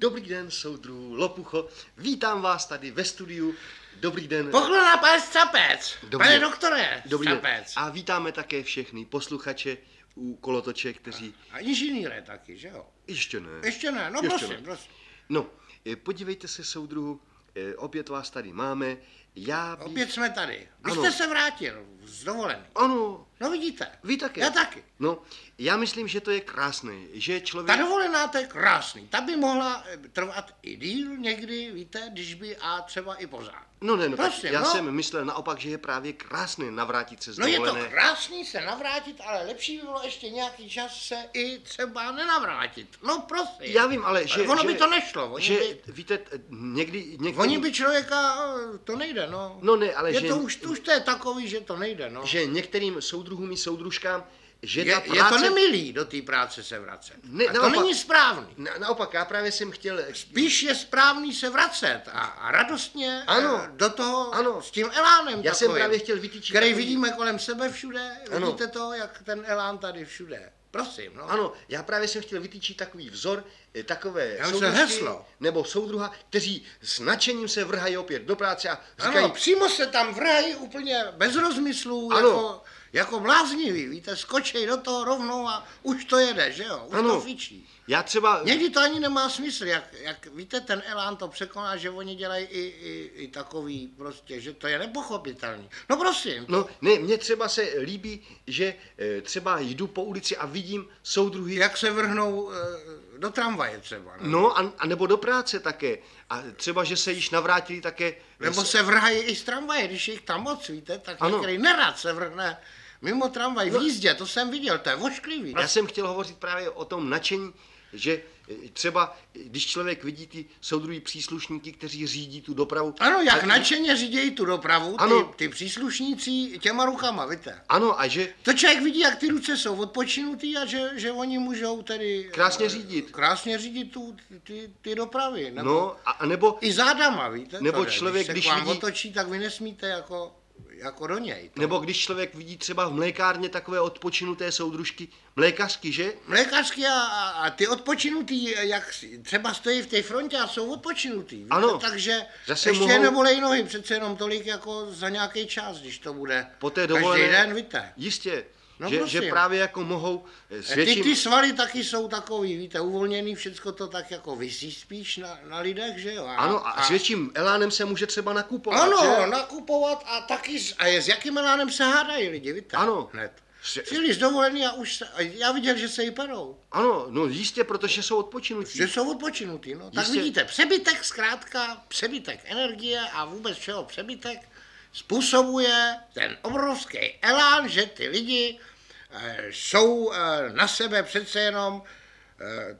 Dobrý den, soudru Lopucho. Vítám vás tady ve studiu. Dobrý den. Poklona pan Strapec. Dobrý Pane den. doktore Dobrý den. A vítáme také všechny posluchače u kolotoče, kteří... A inženýre taky, že jo? Ještě ne. Ještě ne, no Ještě prosím, ne. prosím. No, podívejte se, soudruhu, opět vás tady máme. Já bych... Opět jsme tady. Vy Ano. jste se vrátil z dovolený. Ano, No vidíte. vy taky. Já taky. No, já myslím, že to je krásné, že Ta člověk... dovolená to je krásný. Ta by mohla eh, trvat i díl někdy, víte, když by a třeba i pořád. No ne, no Prosím, já no. jsem myslel naopak, že je právě krásné navrátit se z No je to dovolené. krásný se navrátit, ale lepší by bylo ještě nějaký čas se i třeba nenavrátit. No prosím. Já vím, ale že... Ono že, by to nešlo. Oni, že, by, víte, někdy... někdy oni by člověka, eh, to nejde, no. No ne, ale je že- to už, už to je takový, že to nejde, no. že některým soudruhům i soudružkám, že Je, ta je práce... to nemilý do té práce se vracet. Ne, a to naopak. není správný. Na, naopak, já právě jsem chtěl... Spíš je správný se vracet a, a radostně Ano. eh, do toho Ano. s tím elánem Já jsem takovým, právě chtěl vytyčit Který takový- vidíme kolem sebe všude. Ano. Vidíte to, jak ten elán tady všude. Prosím, no. Ano, já právě jsem chtěl vytýčit takový vzor, eh, takové Já soudružky heslo. nebo soudruha, kteří s nadšením se vrhají opět do práce a říkají, Ano, přímo se tam vrhají úplně bez rozmyslů, Ano. jako, jako blázniví, víte, skočej do toho rovnou a už to jede, že jo, už Ano. to fičí. Já třeba... Někdy to ani nemá smysl, jak, jak víte, ten elán to překoná, že oni dělají i, i, i takový prostě, že to je nepochopitelný. No prosím, No, ne, mně třeba se líbí, že eh, třeba jdu po ulici a vidím soudruhy, jak se vrhnou eh, do tramvaje třeba, no. no a, a nebo do práce také. A třeba, že se již navrátili také... Nebo se vrhají i z tramvaje, když je jich tam moc, víte, tak Ano. některý nerad se vrhne mimo tramvaj v jízdě, to jsem viděl, to je vošklivý. Já jsem chtěl hovořit právě o tom nadšení, že e, třeba, e, když člověk vidí ty soudruhý příslušníky, kteří řídí tu dopravu. Ano, jak a, nadšeně řídějí tu dopravu, Ano. ty, ty příslušníci těma rukama, víte. Ano, a že To člověk vidí, jak ty ruce jsou odpočinutý a že, že oni můžou tedy... Krásně eh, řídit. Krásně řídit tu, ty, ty dopravy. Nebo, no, a, nebo, I zádama, víte? Nebo jde. člověk, když, když se k vám vidí- otočí, tak vy nesmíte jako, jako do něj. To... nebo když člověk vidí třeba v mlékárně takové odpočinuté soudružky, mlékařky, že? Mlékařky a, a, a ty odpočinutý, jak třeba stojí v té frontě a jsou odpočinutý. Víte? Ano. Takže Zase ještě mohou- nebolej nohy přece jenom tolik jako za nějaký čas, když to bude Po té každý dovolené, den, víte. jistě, No, že, prosím. že právě jako mohou e, s Ty, větším... ty svaly taky jsou takový, víte, uvolněný, všecko to tak jako vysí spíš na, na lidech, že jo. A, Ano, a s větším elánem se může třeba nakupovat, Ano, že? nakupovat a taky, s- a je, s jakým elánem se hádají lidi, víte? Ano. Hned. Přijeli z dovolený a už se, a já viděl, že se jí perou. Ano, no jistě, protože jsou odpočinutí. Že jsou odpočinutý, no. Tak Jistě. vidíte, přebytek zkrátka, přebytek energie a vůbec všeho přebytek způsobuje ten obrovský elán, že ty lidi eh, jsou eh, na sebe přece jenom eh,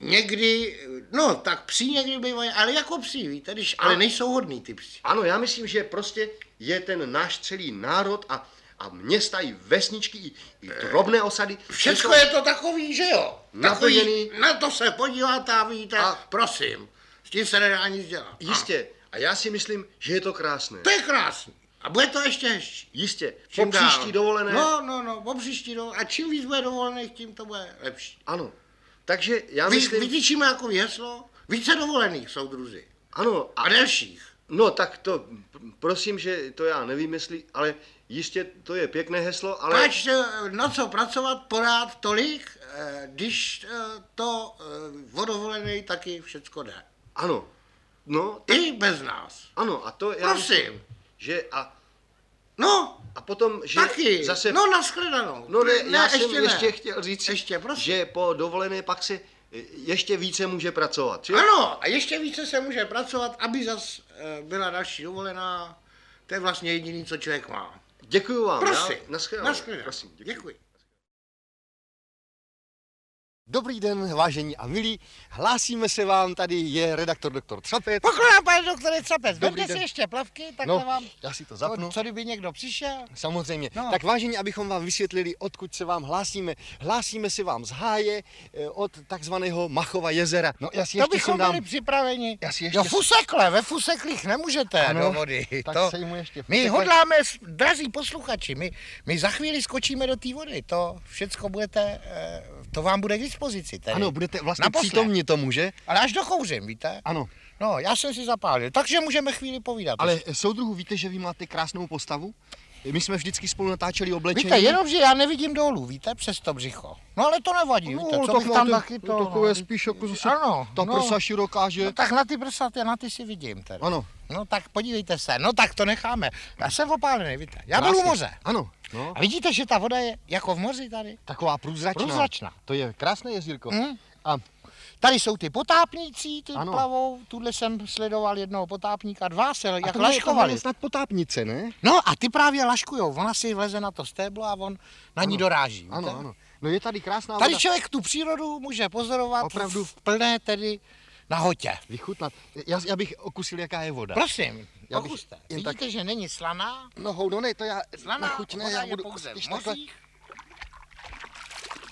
někdy, no tak psí někdy bývají, ale jako psí, víte, když, ale nejsou hodný ty psi. Ano, já myslím, že prostě je ten náš celý národ a, a města i vesničky, i, i drobné osady. Všecko že je to takový, že jo? Takový, Naplněný. na to se podíváte a víte, A- a prosím, s tím se nedá nic dělat. Jistě. A já si myslím, že je to krásné. To je krásný. A bude to ještě hezčí. Jistě. Po Čím dál. příští dovolené. No, no, no, po příští dovolené. A čím víc bude dovolených, tím to bude lepší. Ano. Takže já Vy, myslím... vytyčíme jako heslo, více dovolených jsou druzy. Ano, a, A delších. no tak to, prosím, že to já nevím, jestli, ale jistě to je pěkné heslo, ale... Pač eh, na co pracovat porád tolik, eh, když eh, to eh, o dovolený taky všecko jde. Ano. No, I bez nás. ano, a to já Prosím. že a, No, a potom, že taky. zase... No, nashledanou. No ne, já jsem ještě ještě, ne. chtěl říct, Ještě, prosím. že po dovolené pak se e, ještě více může pracovat. Že? Ano, a ještě více se může pracovat, aby zas eh, byla další dovolená. To je vlastně jediný, co člověk má. Děkuji vám. Prosím. Já, naschledanou. Naschledanou. Prosím, děkuji. Děkuji. Dobrý den, vážení a milí. Hlásíme se vám, tady je redaktor doktor Třapec. Pokládám, pane doktore Dobrý vemte si ještě plavky, takhle No, vám, já si to zapnu. co kdyby někdo přišel. Samozřejmě. No. Tak vážení, abychom vám vysvětlili, odkud se vám hlásíme. Hlásíme se vám z háje eh, od takzvaného Machova jezera. No já si To ještě bychom dám... byli připraveni. Já si ještě- Do fusekle, ve fuseklích nemůžete Ano, do vody. tak to... sejmu ještě My hodláme, drazí posluchači, my, my za chvíli skočíme do té vody. To všecko budete eh, to vám bude k dispozici. Tedy. Ano, budete vlastně Naposled. přítomni tomu, že? Ale až dokouřím, víte? Ano. No, já jsem si zapálil, takže můžeme chvíli povídat. Ale soudruhu, víte, že vy máte krásnou postavu? My jsme vždycky spolu natáčeli oblečení. Víte, jenom, že já nevidím dolů, víte, přes to břicho. No ale to nevadí, No, víte, co tak bych tam taky to to... takové no, spíš jako zase ano, ta no. prsa široká, že? No tak na ty prsa, ty- na ty si vidím tedy. Ano. No tak podívejte se, no tak to necháme. Já jsem opálený, víte, já Krásně. budu u moře. Ano. No. A vidíte, že ta voda je jako v moři tady? Taková průzračná. Průzračná. To je krásné jezírko. Hm? A Tady jsou ty potápníci, ty Ano. plavou, tuhle jsem sledoval jednoho potápníka, dva se a jak je- laškovali. je snad potápnice, ne? No a ty právě laškujou, ona si vleze na to stéblo a on na ní Ano. doráží. víte? Ano, ano. No je tady krásná Tady voda. člověk tu přírodu může pozorovat Opravdu. v plné tedy nahotě. Vychutnat. Já, já bych okusil, jaká je voda. Prosím, Já bych jen Vidíte, tak- že není slaná? No houdo, ne, to já Slaná na chuť ne, voda já je budu pouze v takhle.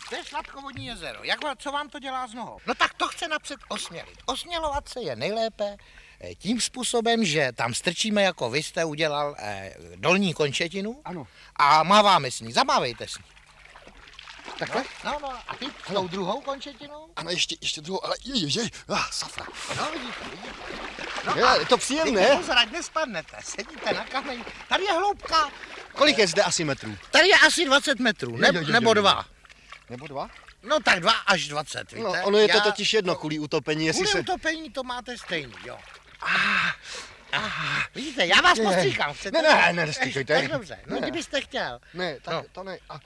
To je sladkovodní jezero. Jak, co vám to dělá z nohou? No tak to chce napřed osmělit. Osmělovat se je nejlépe eh, tím způsobem, že tam strčíme, jako vy jste udělal eh, dolní končetinu Ano. a máváme s ní. Zamávejte s ní. Takhle? No, no, a ty s tou druhou končetinou? Ano, ještě, ještě druhou, ale je, je, je, ah, safra. No, vidíte, vidíte. Je, je to příjemné. Ať nespadnete. Sedíte na kameni. Tady je hloubka. Kolik je zde asi metrů? Tady je asi 20 metrů, ne, Jo, jo, jo, nebo dva. Nebo dva? No tak dva až 20, víte. No, ono je to Já- totiž jedno kvůli utopení, jestli Kvůli se... utopení to máte stejný, jo. Ah, vidíte, já vás Ne. postříkám, chcete? Ne, ne, ne, nestříkejte. Tak dobře, no Ne. kdybyste chtěl. Ne, tak No. to ne. A,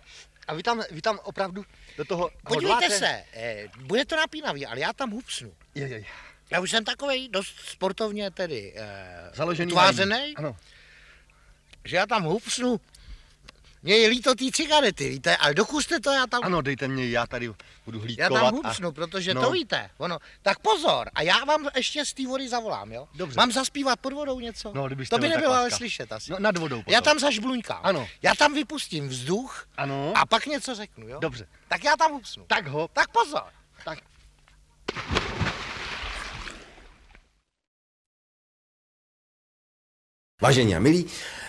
a vy, tam, vy tam opravdu do toho Podívejte hodláte? se, eh, bude to napínavý, ale já tam hupsnu. Je, je, je. Já už jsem takovej dost sportovně tedy eh, Založený utvářený. Ano. že já tam hupsnu. Mně je líto té cigarety, víte, ale dokuste to, já tam Ano, dejte mě, já tady budu Já hlídkovat. tam a- hupsnu, protože no. to víte. Ono, tak pozor, a já vám ještě z té vody zavolám, jo? Dobře. Mám zaspívat pod vodou něco? No, kdybyste to by nebylo ale slyšet asi. No, nad vodou potom. já tam zažbluňkám. Ano. Já tam vypustím vzduch Ano. a pak něco řeknu, jo? Dobře. Tak já tam hupsnu. Tak ho. Tak pozor. Tak. Vážení a milí,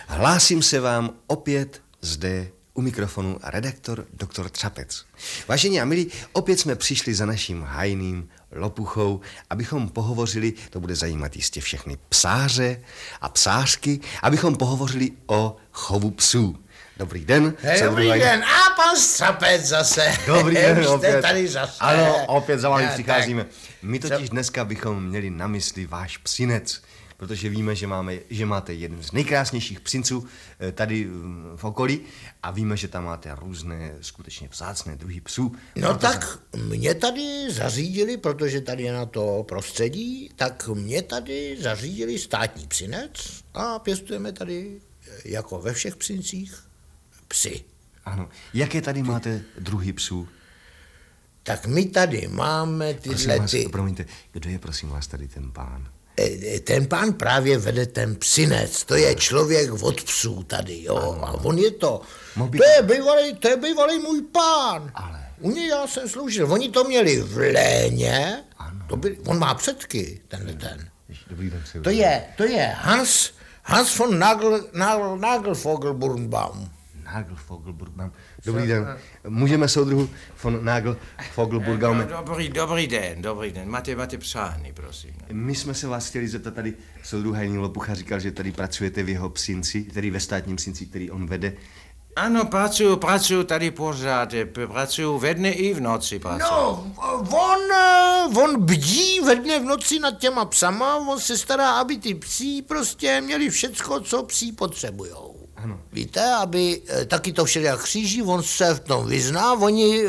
hlásím se vám opět zde u mikrofonu redaktor doktor Třapec. Vážení a milí, opět jsme přišli za naším hajným lopuchou, abychom pohovořili, to bude zajímat jistě všechny psáře a psářky, abychom pohovořili o chovu psů. Dobrý den. co Dobrý druhý- den, a pan Strapec zase. Dobrý den, jste opět. tady zase. Ano, opět za vámi přicházíme. My totiž dneska bychom měli na mysli váš psinec, protože víme, že, máme, že máte jeden z nejkrásnějších psinců eh, tady mm, v okolí a víme, že tam máte různé skutečně vzácné druhy psů. No Proto tak mě tady zařídili, protože tady je na to prostředí, tak mě tady zařídili státní psinec a pěstujeme tady, eh, jako ve všech psincích, psy. Ano. Jaké tady máte druhy psů? Tak my tady máme Prosím tyhle vás, ty... promiňte, kdo je prosím vás tady ten pán? Eh, Ten pán právě vede ten psinec, to je člověk od psů tady, jo, a on je to, by- to je bývalý, to je bývalý můj pán. Ale- U něj já jsem sloužil, oni to měli v léně, to by, on má předky, tenhle ten. Dobrý den, To je, to je Hans, Hans von Nagel, Nagel, Nagelfogelburgenbaum. Nagel Fogelburgbaum. Dobrý den. Můžeme soudruhu von Nagel Fogelburgbaum. Dobrý, dobrý den, dobrý den. Máte, máte psány, prosím. My jsme se vás chtěli zeptat tady, soudruh Hajný Lopucha říkal, že tady pracujete v jeho psinci, tedy ve státním psinci, který on vede. Ano, pracuju, pracuju tady pořád. eh, Pracuju ve dne i v noci pracuju. No, on, eh, on bdí ve dne v noci nad těma psama, on se stará, aby ty psí prostě měli všecko, co psí potřebujou. Ano. Víte, aby eh, taky to všelijak kříží, on se v tom vyzná, oni,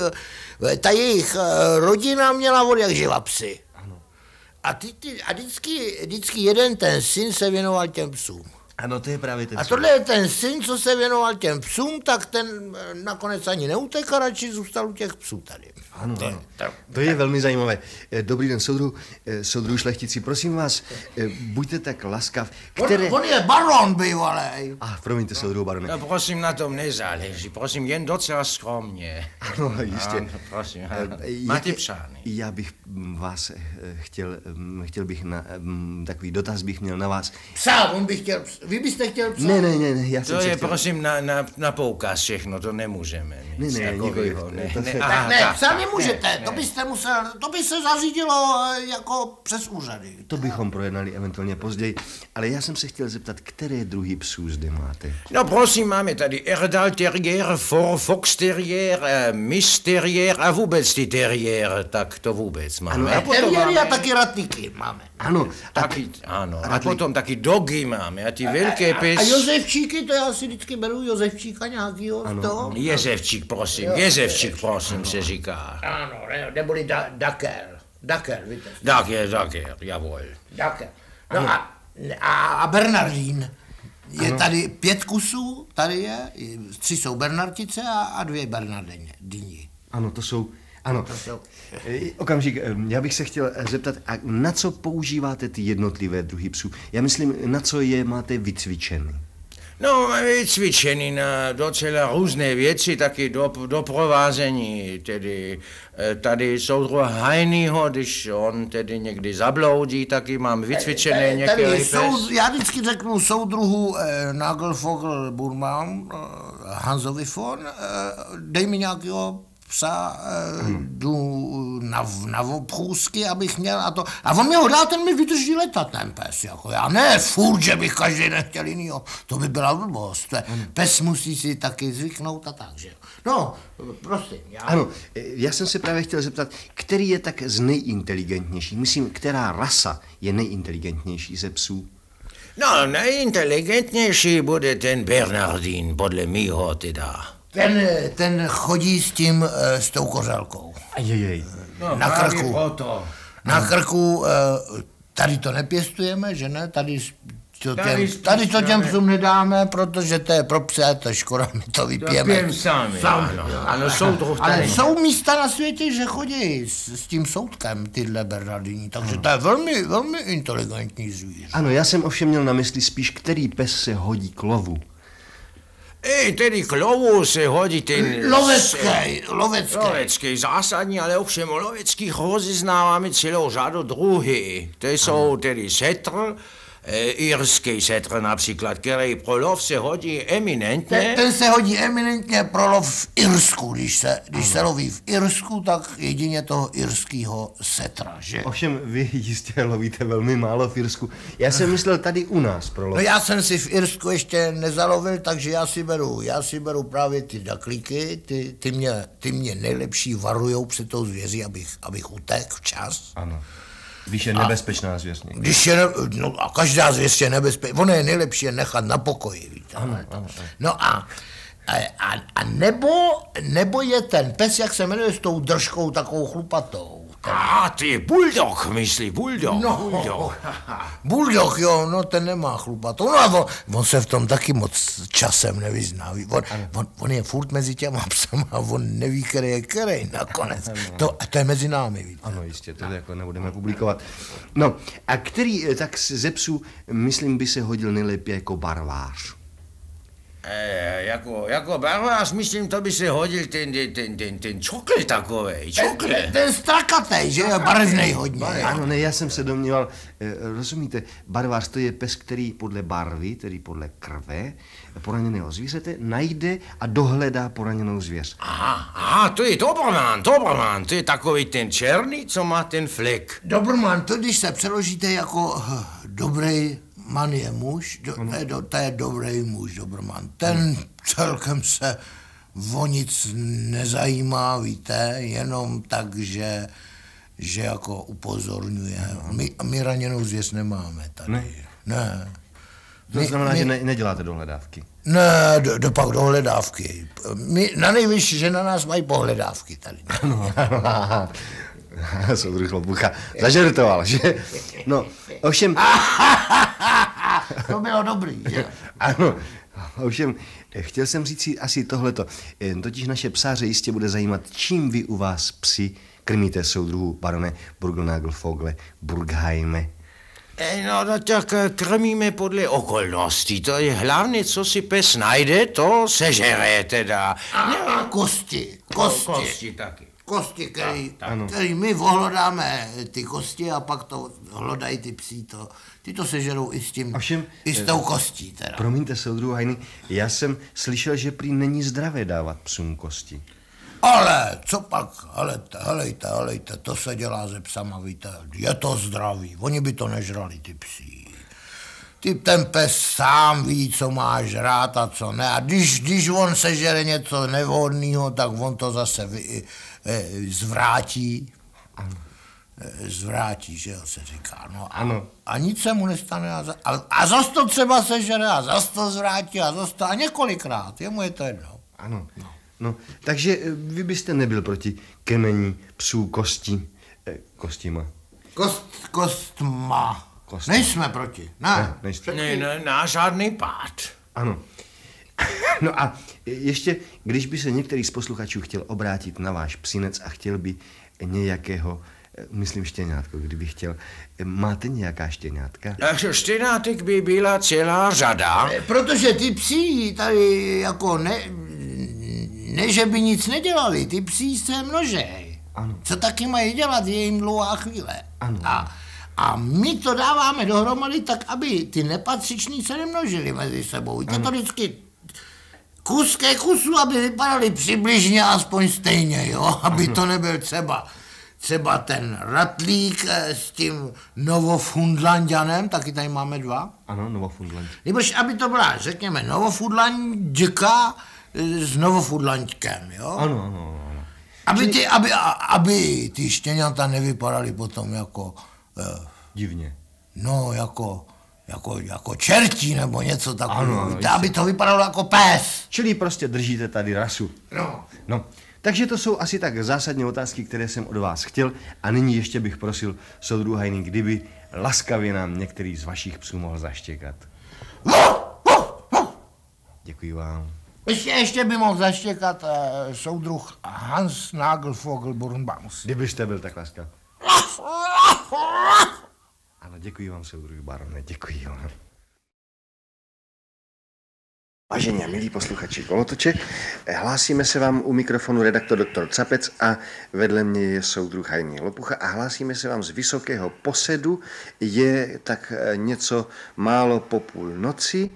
eh, ta jejich eh, rodina měla od jak živa psy. Ano. A, ty, ty, a vždycky, vždycky jeden ten syn se věnoval těm psům. Ano, to je právě ten A tohle je ten syn, co se věnoval těm psům, tak ten eh, nakonec ani neutekl, radši zůstal u těch psů tady. Ano, To- ano. to- je velmi zajímavé. Eh, Dobrý den, soudru, eh, soudru šlechtici, prosím vás, buďte tak laskav, které... On, on je baron bývalý. A, promiňte, soudru barone. No, prosím, na tom nezáleží. Prosím, jen docela skromně. Ano, jistě. Ano, prosím, ano. Máte psány. Já bych mm, vás chtěl, mm, chtěl bych na, mm, takový dotaz bych měl na vás. Psa, on by chtěl ps- vy byste chtěl psát? Ne, ne, ne, ne já To jsem se je chtěl... prosím na, na, na poukaz všechno, to nemůžeme. Nic Ne, ne, takového. nikoliv, Ne, to ne, se- aha, Tak ne, tak, psát tak, nemůžete, ne, to ne. byste musel, to by se zařídilo eh, jako přes úřady. To bychom projednali eventuálně později, ale já jsem se chtěl zeptat, které druhy psů zde máte? No prosím, máme tady Erdal Terrier, For Fox Terrier, eh, Miss Terrier a vůbec ty Terrier, tak to vůbec máme. Ano, a potom Terriéry a máme taky ratníky máme. Ano, a taky, ano, a potom taky dogy máme a ty velké A pes... Josefčíky, to já si vždycky beru Josefčíka nějakýho z toho. Jezevčík, prosím, Jezevčík, prosím, se říká. Ano, ne, neboli da, Daker. Daker, víte. Tak je, javol. Daker. No a, a, a Bernardín. Je tady pět kusů, tady je, tři jsou Bernardice a, a dvě Bernardini. ano, to jsou... Ano, jsou- E, okamžik, e, já bych se chtěl e, zeptat, a na co používáte ty jednotlivé druhy psů? Já myslím, na co je máte vycvičeny? No, máme cvičení na docela různé věci, taky do, doprovázení, tedy eh, tady soudruh Hajnýho, když on tedy někdy zabloudí, taky mám vycvičené Tady, některé tady jsou, já vždycky řeknu soudruhu eh, Nagelvogel Burman, eh, Hansovi von, eh, dej mi nějakého psa, jdu na, na oprůzky, abych měl a to. A on mi ho dá, ten mi vydrží letat, ten pes. Jako já ne, furt, že bych každý nechtěl jinýho. To by byla blbost. Pes musí si taky zvyknout a tak, že jo. No, prosím, já... Ano, já jsem se právě chtěl zeptat, který je tak z nejinteligentnější? Myslím, která rasa je nejinteligentnější ze psů? No, nejinteligentnější bude ten Bernardín, podle mýho teda. Ten, ten chodí s tím, eh, s tou kořelkou. Ajejej. No, Na krku. Na krku, eh, tady to nepěstujeme, že ne? Tady, to Tady těm, spíš tady to těm dáme- psům nedáme, protože to je pro psy, a to je škoda, my to vypijeme. Pijeme sami, ano. Ano, soudruh Ale tady. jsou místa na světě, že chodí s, s tím soudkem tyhle Bernardini, takže to je velmi, velmi inteligentní zvíř. Ano, já jsem ovšem měl na mysli spíš, který pes se hodí k lovu. Ej, tedy k lovu se hodí ten... Lovecký, lovecký. Lovecký zásadní, ale ovšem o loveckých rozeznáváme celou řadu druhy. To jsou tedy setr, irský setr například, který pro lov se hodí Ten, eminentně. ten se hodí eminentně pro lov v Irsku, když se, když se loví v Irsku, tak jedině toho irského setra, že? Ovšem, vy jistě lovíte velmi málo v Irsku. Já jsem myslel tady u nás pro lov. No já jsem si v Irsku ještě nezalovil, takže já si beru, já si beru právě ty daklíky, ty, ty, mě, ty mě nejlepší varujou před tou zvěří, abych, abych utekl včas. Ano. Víš, je nebezpečná zvěř. Když je, ne, no a každá zvěř je nebezpečná, ono je nejlepší je nechat na pokoji, víte. Ano, ano, No a, a, a, a nebo, nebo je ten pes, jak se jmenuje, s tou držkou takovou chlupatou. A ty bulldog, myslí, bulldog, No. bulldog. Bulldog, jo, no ten nemá chlupatou. No a on, on se v tom taky moc časem nevyzná. On, on, on je furt mezi těma psama a on neví, který je který nakonec. To, a to je mezi námi, víte. Ano, jistě, to jako nebudeme publikovat. No, a který eh, tak ze psů, myslím, by se hodil nejlépe jako barvář? E, jako, jako barvář, myslím, to by se hodil ten, ten, ten, ten, ten čokl takovej, čokl. Ten, ten strakatej, že je barevnej hodně. Ano, ne, já jsem se domníval, eh, rozumíte, barvář to je pes, který podle barvy, tedy podle krve poraněného zvířete, najde a dohledá poraněnou zvěř. Aha, aha, to je Doberman, Doberman, to je takový ten černý, co má ten flek. Dobrman, to když se přeložíte jako eh, dobrý man je muž, do, to, je do, to je dobrý muž, Dobrman. Ten celkem se o nic nezajímá, víte, jenom tak, že, že jako upozorňuje. My, my raněnou zvěř nemáme tady. Ne? Ne. To My- znamená, my- že ne, neděláte dohledávky. Ne, do, do pak dohledávky. My, na nejvyšší, že na nás mají pohledávky tady. Ano, ano, soudruh Lobucha zažertoval, že? No, ovšem, To bylo dobrý, že? ano, ovšem, chtěl jsem říct si asi tohleto. Eh, Totiž naše psáře jistě bude zajímat, čím vy u vás psi krmíte soudruhu barone Burgnagelfogle, Burgheime. E, no, no tak eh, krmíme podle okolností. To je hlavně, co si pes najde, to sežere teda. A, a kosti, kosti. Kosti taky. Kosti, který, ano. který my ohlodáme ty kosti a pak to hlodají ty psí, to, ty to sežerou i s tím, Ovšem, i s eh, tou kostí teda. Promiňte, soudruhu Hajny, já jsem slyšel, že prý není zdravé dávat psům kosti. Ale co pak, helejte, helejte, helejte, to se dělá ze psama, víte, je to zdravý, oni by to nežrali, ty psí. Ty ten pes sám ví, co má žrát a co ne. A když, když on sežere něco nevhodného, tak on to zase vy, zvrátí. Eh, Zvrátí, že jo, se říká. No a, Ano. a nic se mu nestane. A, za, a, a zas to třeba sežere a zas to zvrátí a zas to a několikrát. Jemu je to jedno. Ano. No. no. Takže eh, vy byste nebyl proti kemení psů kosti, eh, kostima. Kost, kost má. Kost. Nejsme proti. Ne. nejste. Ne, ne, na žádný pád. Ano. No a ještě, když by se některý z posluchačů chtěl obrátit na váš psinec a chtěl by nějakého, eh, myslím štěňátko, kdyby chtěl, eh, máte nějaká štěňátka? Takže štěnátek by byla celá řada. Eh, Protože ty psí tady jako ne, ne, že by nic nedělali, ty psí se množej. Ano. Co taky mají dělat, je jim dlouhá chvíle. Ano. A, a my to dáváme dohromady tak, aby ty nepatřiční se nemnožili mezi sebou. Víte, to vždycky kus ke kusu, aby vypadali přibližně aspoň stejně, jo? Aby to nebyl třeba třeba ten ratlík eh, s tím novofundlandianem, taky tady máme dva. Ano, Novofundland. Nebož aby to byla, řekněme, novofudlandika eh, s novofudlandkem, jo? Ano, ano, ano. Aby ty, aby, aby ty štěňata nevypadaly potom jako, eh, Divně. no, jako, jako, jako čertí nebo něco Ano, takového. ano, jistě. aby to vypadalo jako pes. Čili prostě držíte tady rasu. No. No, takže to jsou asi tak zásadní otázky, které jsem od vás chtěl a nyní ještě bych prosil soudru Hajny, kdyby laskavě nám některý z vašich psů mohl zaštěkat. Děkuji vám. Ještě, ještě by mohl zaštěkat eh, soudruh Hans Nagelvogel Bornbaums. Kdybyste byl tak laskav. Ano, děkuji vám, soudruh barone, děkuji vám. Vážení a milí posluchači Kolotoček, hlásíme se vám u mikrofonu redaktor dr. Capec a vedle mě je soudruh Hajný Lopucha a hlásíme se vám z vysokého posedu. Je tak eh, něco málo po půl noci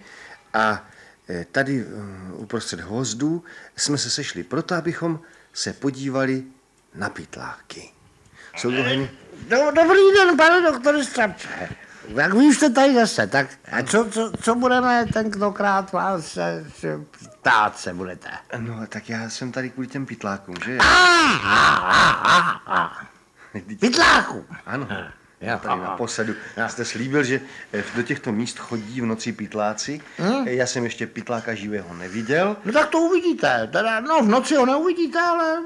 a eh, tady eh, uprostřed hvozdů jsme se sešli proto, abychom se podívali na pytláky. Soudruh Hajný, Do, dobrý den, pane doktor Strapče. Jak vy jste tady zase, tak a co, co, co budeme tentokrát vás se, se ptát se budete? no tak já jsem tady kvůli těm pytlákům, že? A, a, a, a, a. Pytláku. Ano. Jo. Tady na posadu. Jste slíbil, že eh, do těchto míst chodí v noci pytláci. Hm? Já jsem ještě pytláka živého neviděl. No tak to uvidíte. Teda, no v noci ho neuvidíte, ale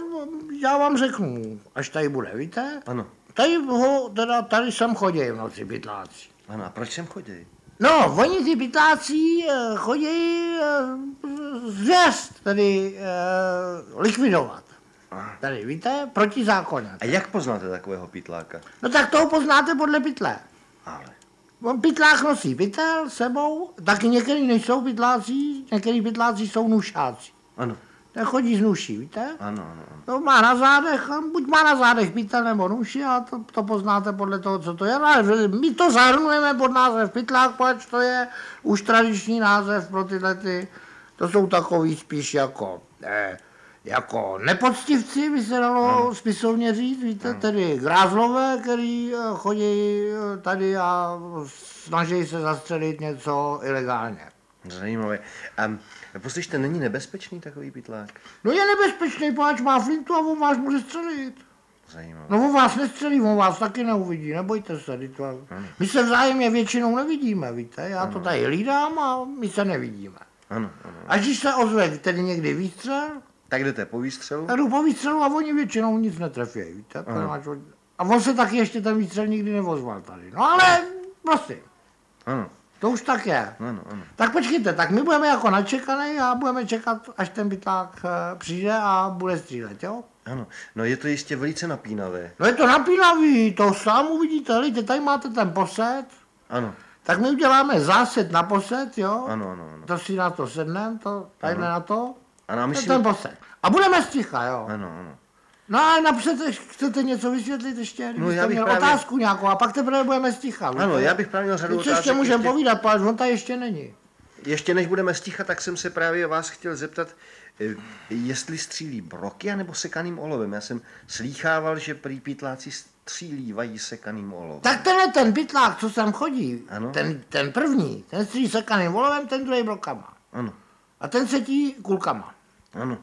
já vám řeknu, až tady bude, víte? Ano. Tady ho, teda tady sem chodí v noci pytláci. Ano, a proč sem chodí? No, oni ty pytláci eh, chodí eh, zvěst, tedy eh, likvidovat. Tady, víte, proti zákoně. A jak poznáte takového pytláka? No tak toho poznáte podle pytle. Ale. On pytlák nosí pytel sebou, taky některý nejsou pytláci, některý pytláci jsou nušáci. Ano, Tak chodí z nuší, víte? ano, ano. ano. To má na zádech, buď má na zádech pytel nebo nuši a to, to poznáte podle toho, co to je. No, Ale my to zahrnujeme pod název pytlák, protože to je už tradiční název pro tyhle ty, to jsou takový spíš jako, eh, jako nepoctivci, by se dalo spisovně říct, víte, tedy grázlové, který eh, chodí eh, tady a snaží se zastřelit něco ilegálně. Zajímavé. A poslyšte, není nebezpečný takový pytlák? No je nebezpečný, páč má flintu a on vás může střelit. Zajímavé. No on vás nestřelí, on vás taky neuvidí, nebojte se. to- My se vzájemně většinou nevidíme, víte, já to tady hlídám a my se nevidíme. Ano, ano. Až když se ozve tedy někdy výstřel, Tak jdete po výstřelu? tak jdu po výstřelu a oni většinou nic netrefí, víte. poněvadž A on se taky ještě ten výstřel nikdy nevozval tady. No ale prosím, Ano, to už tak je. ano, ano. Tak počkejte, tak my budeme jako načekaný a budeme čekat, až ten bytlák eh, přijde a bude střílet, jo? Ano, no je to jistě velice napínavé. No je to napínavý, to sám uvidíte, hejte, tady máte ten posed, Ano, tak my uděláme zásed na posed, jo? ano, ano. ano. To si na to sednem, to, tady na to, Ano, a to je myslím... ten posed. A budeme sticha, jo? Ano, ano. No ale napřed chcete něco vysvětlit ještě? No, já bych měl právě- otázku nějakou a pak teprve budeme sticha. Ano, já bych právě měl řadu Teď ještě otázek. můžeme ještě- povídat, protože on tady ještě není. Ještě než budeme sticha, tak jsem se právě vás chtěl zeptat, eh, jestli střílí broky nebo sekaným olovem. Já jsem slýchával, že prý pytláci střílívají sekaným olovem. Tak tenhle ten pytlák, co sem chodí, Ano. ten, ten první, ten střílí sekaným volovem, ten druhý brokama. Ano, A ten třetí kulkama. ano.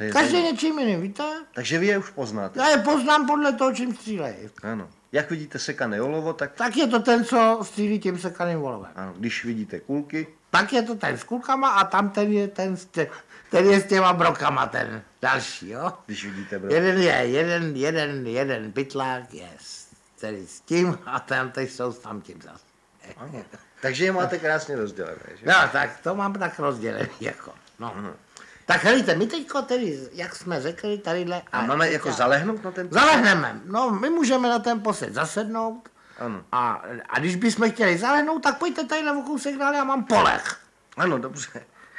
To je Každý zajímavé. něčím jiným, víte? Takže vy je už poznáte. Já je poznám podle toho, čím střílejí. Ano. Jak vidíte sekané olovo, tak Tak je to ten, co střílí tím sekaným volovem. ano. Když vidíte kulky, Tak je to ten s kulkama a tam ten je ten, s tě, ten je s těma brokama, ten další, jo? když vidíte broky. Jeden je, jeden, jeden, jeden pytlák je s, tedy s tím a tam teď jsou s tam tím zase. Ano. Takže je máte krásně rozdělené, že? No, tak to mám tak rozdělený, jako, no. Tak helejte, my teďko tedy, jak jsme řekli, tadyhle... A máme jako zalehnout na ten... Zalehneme. No, my můžeme na ten posed zasednout. Ano. A, a když bychom chtěli zalehnout, tak pojďte tady na kousek dál, já mám polech. Ano, dobře.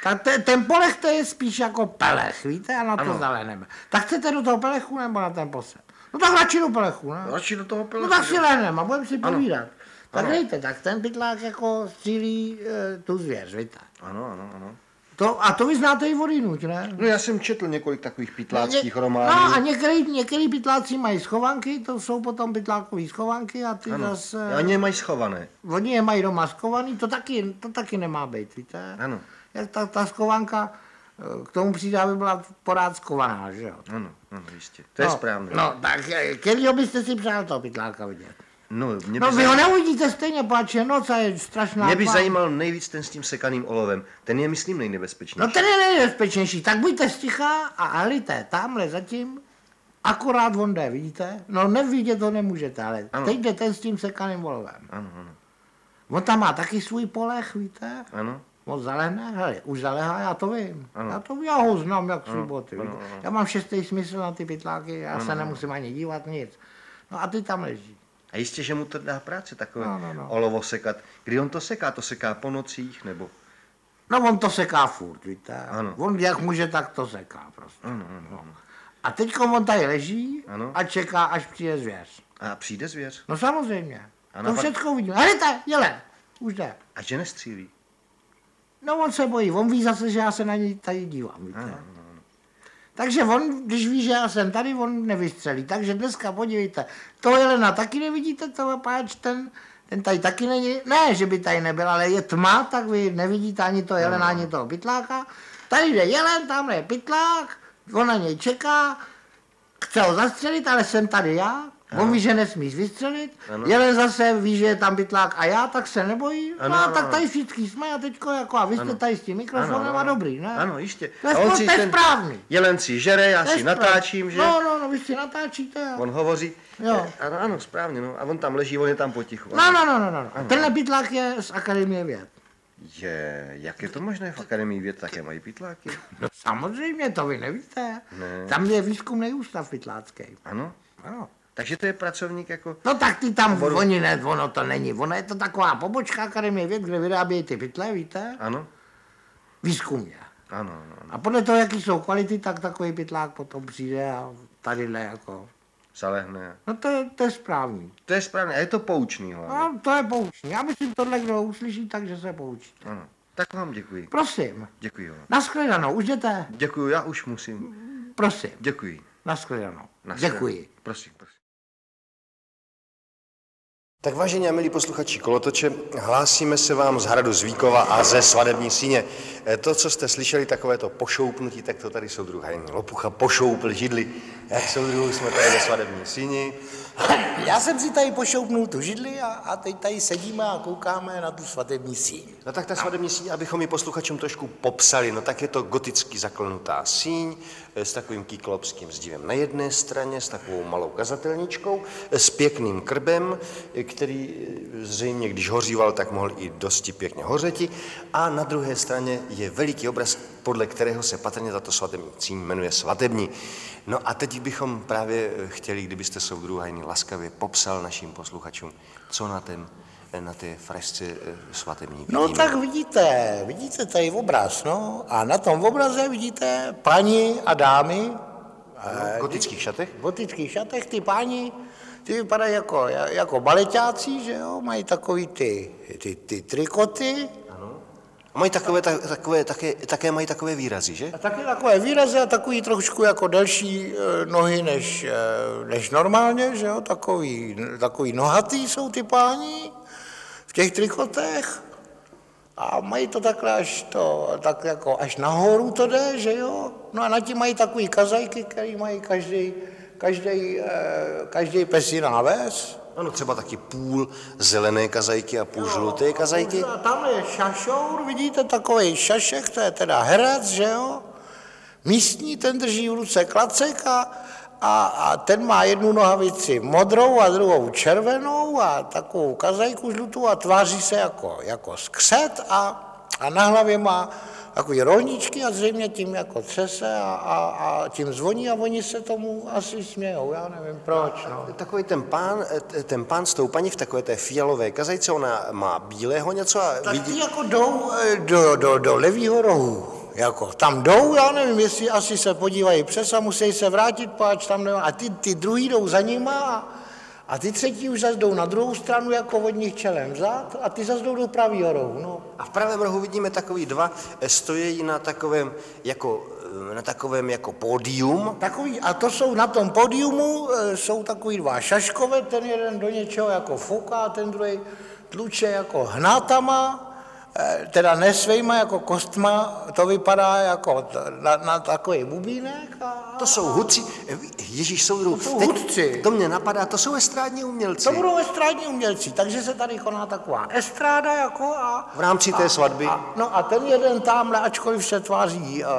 Tak te, ten polech to je spíš jako pelech, víte, a na to Ano. zalehneme. Tak chcete do toho pelechu nebo na ten posed? No tak radši do pelechu, ne? Radši do toho No pelechu. tak si lehneme a budeme si povídat. Tak Ano. dejte, tak ten pytlák jako střílí e, tu zvěř, víte. Ano, ano, ano. To, a to vy znáte i vodínuť, ne? No já jsem četl několik takových pytláckých Ně- románů. No a některý, některý pytláci mají schovanky, to jsou potom pytlákové schovanky a ty ano. zase, Oni je mají schované. oni je mají doma schovaný, to taky, to taky nemá být, víte? Ano, Jak ta, ta schovanka eh, k tomu přijde, aby byla pořád schovaná, že jo? ano, ano, jistě. To je no, správné. No, tak eh, kterýho byste si přál toho pytláka vidět? No mě by, No vy ho neuvidíte stejně, páče noc a je strašná mě by tma. zajímal nejvíc ten s tím sekaným olovem. Ten je, myslím, nejnebezpečnější. No ten je nejbezpečnější, tak buďte sticha a alite, tamhle zatím, akorát on jde, vidíte? No nevidět to nemůžete, ale Ano. teď jde ten s tím sekaným volovem. Ano, ano, On tam má taky svůj polech, víte? ano. On zalehne, hele, už zalehá, já to vím. Ano. Já to já ho znám jak svůj boty. ano, ano. Já mám šestý smysl na ty pytláky, já se nemusím ani dívat, nic. No a ty tam leží. A jistě, že mu to dá práci takové No, no, no. olovo sekat. Kdy on to seká? To seká po nocích nebo? No on to seká furt, víte? Ano. On jak může, tak to seká prostě. Ano, ano. A teď on tady leží Ano. a čeká, až přijde zvěř. A přijde zvěř? No samozřejmě. A to všechno uvidíme. Helejte, jele, už jde. A že nestřílí? No on se bojí, on ví zase, že já se na něj tady dívám, víte. Ano, Takže on, když ví, že já jsem tady, on nevystřelí. Takže dneska podívejte, to Jelena taky nevidíte, to páč, ten, ten tady taky není, ne, že by tady nebyl, ale je tma, tak vy nevidíte ani to Jelena, ani toho pytláka. Tady jde Jelen, tamhle je pytlák, on na něj čeká, chce ho zastřelit, ale jsem tady já. On ví, že nesmíš vystřelit. Ano. Jelen zase ví, že je tam pytlák a já, tak se nebojí. Ano, no a ano, tak ano. tady všichni jsme a teďko jako a vy jste tady s tím mikrofonem a dobrý, ne? Ano, jistě. To je A on si ten správný. Jelen si žere, já si natáčím, že? No, no, no, vy si natáčíte. A... On hovoří. Jo. Eh, Ano, ano, správně, no. A on tam leží, on je tam potichu. No, no, no, no, no. no. Tenhle pytlák je z Akademie věd. Je, jak je to možné v Akademii věd také mají pytláky? No samozřejmě, to vy nevíte. Ne. Tam je výzkumný ústav pytlácký. Ano. Ano. Takže to je pracovník jako... No tak ty tam, Oboru. oni ne, ono to není. Ono je to taková pobočka Akademie věd, kde vyrábějí ty pytle, víte? Ano? Výzkumně. Ano, ano, ano. A podle toho, jaký jsou kvality, tak takový pytlák potom přijde a tadyhle jako... Zalehne. No to je, to je správný. To je správně. A je to poučný hlavně. No, to je poučný. Já myslím, tohle, kdo uslyší, takže se poučí. Ano. Tak vám děkuji. Prosím. Děkuji vám. Naschledanou, už jdete? Děkuji, já už musím. Prosím. Děkuji. Naschledanou. Nashledanou. Děkuji. Prosím. Tak vážení a milí posluchači Kolotoče, hlásíme se vám z hradu Zvíkova a ze svadební síně. Eh, To, co jste slyšeli, takové to pošoupnutí, tak to tady soudruh Hajný Lopucha pošoupl židli. Tak soudruhu jsme tady ve svadební síni. Já jsem si tady pošoupnul tu židli a, a teď tady sedíme a koukáme na tu svatební síň. No tak ta svadební síň, abychom ji posluchačům trošku popsali, no tak je to goticky zaklonutá síň eh, s takovým kyklopským zdivem na jedné straně, s takovou malou kazatelničkou, eh, s pěkným krbem, eh, který zřejmě, když hoříval, tak mohl i dosti pěkně hořeti. A na druhé straně je veliký obraz, podle kterého se patrně tato svatební jmenuje svatební. No a teď bychom právě eh, chtěli, kdybyste soudruh Hajný laskavě popsal našim posluchačům, co na, ten, eh, na té fresce eh, svatební No vidíme. tak vidíte, vidíte tady obraz, no. A na tom obraze vidíte paní a dámy, V gotických šatech? V gotických šatech ty páni, ty vypadají jako, jako baletáci, že jo, mají takový ty, ty, ty trikoty, A mají takové, ta- takové, také, také mají takové výrazy, že? A taky takové výrazy a takový trošku jako delší eh, nohy než, eh, než normálně, že jo, takový, takový nohatý jsou ty páni v těch trikotech a mají to takhle až to, tak jako až nahoru to jde, že jo, no a na tím mají takový kazajky, který mají každý, každý, eh, každý pes jiná ves. Ano, třeba taky půl zelené kazajky a půl žluté kazajky. A tam je šašour, vidíte, takový šašek, to je teda herec, že jo? Místní, ten drží v ruce klacek a, a, a ten má jednu nohavici modrou a druhou červenou a takovou kazajku žlutou a tváří se jako, jako skřet a, a na hlavě má takový rolničky a zřejmě tím jako třese a, a, a tím zvoní a oni se tomu asi smějou, já nevím proč, no. Takový ten pán, ten pán s tou paní v takové té fialové kazajce, ona má bílého něco a Tak vidí... jako jdou eh, do, do, do levýho rohu. Jako tam jdou, já nevím, jestli asi se podívají přes a musí se vrátit, páč tam nemá. A ty, ty druhý jdou za nima a, a ty třetí už zase jdou na druhou stranu, jako od nich čelem vzad a ty zase jdou do pravýho rohu. No. A v pravém rohu vidíme takový dva, eh, stojí na takovém jako, eh, na takovém jako pódium. Takový, a to jsou na tom podiumu, eh, jsou takový dva šaškové, ten jeden do něčeho jako fouká, ten druhý tluče jako hnátama, teda ne svýma jako kostma, to vypadá jako na, na takový bubínek a, To jsou hudci, eh, Ježíš soudru, To jsou hudci. to mě napadá, to jsou estrádní umělci. To budou estrádní umělci, takže se tady koná taková estráda jako a... V rámci té svatby. A, no a ten jeden tamhle, ačkoliv se tváří uh,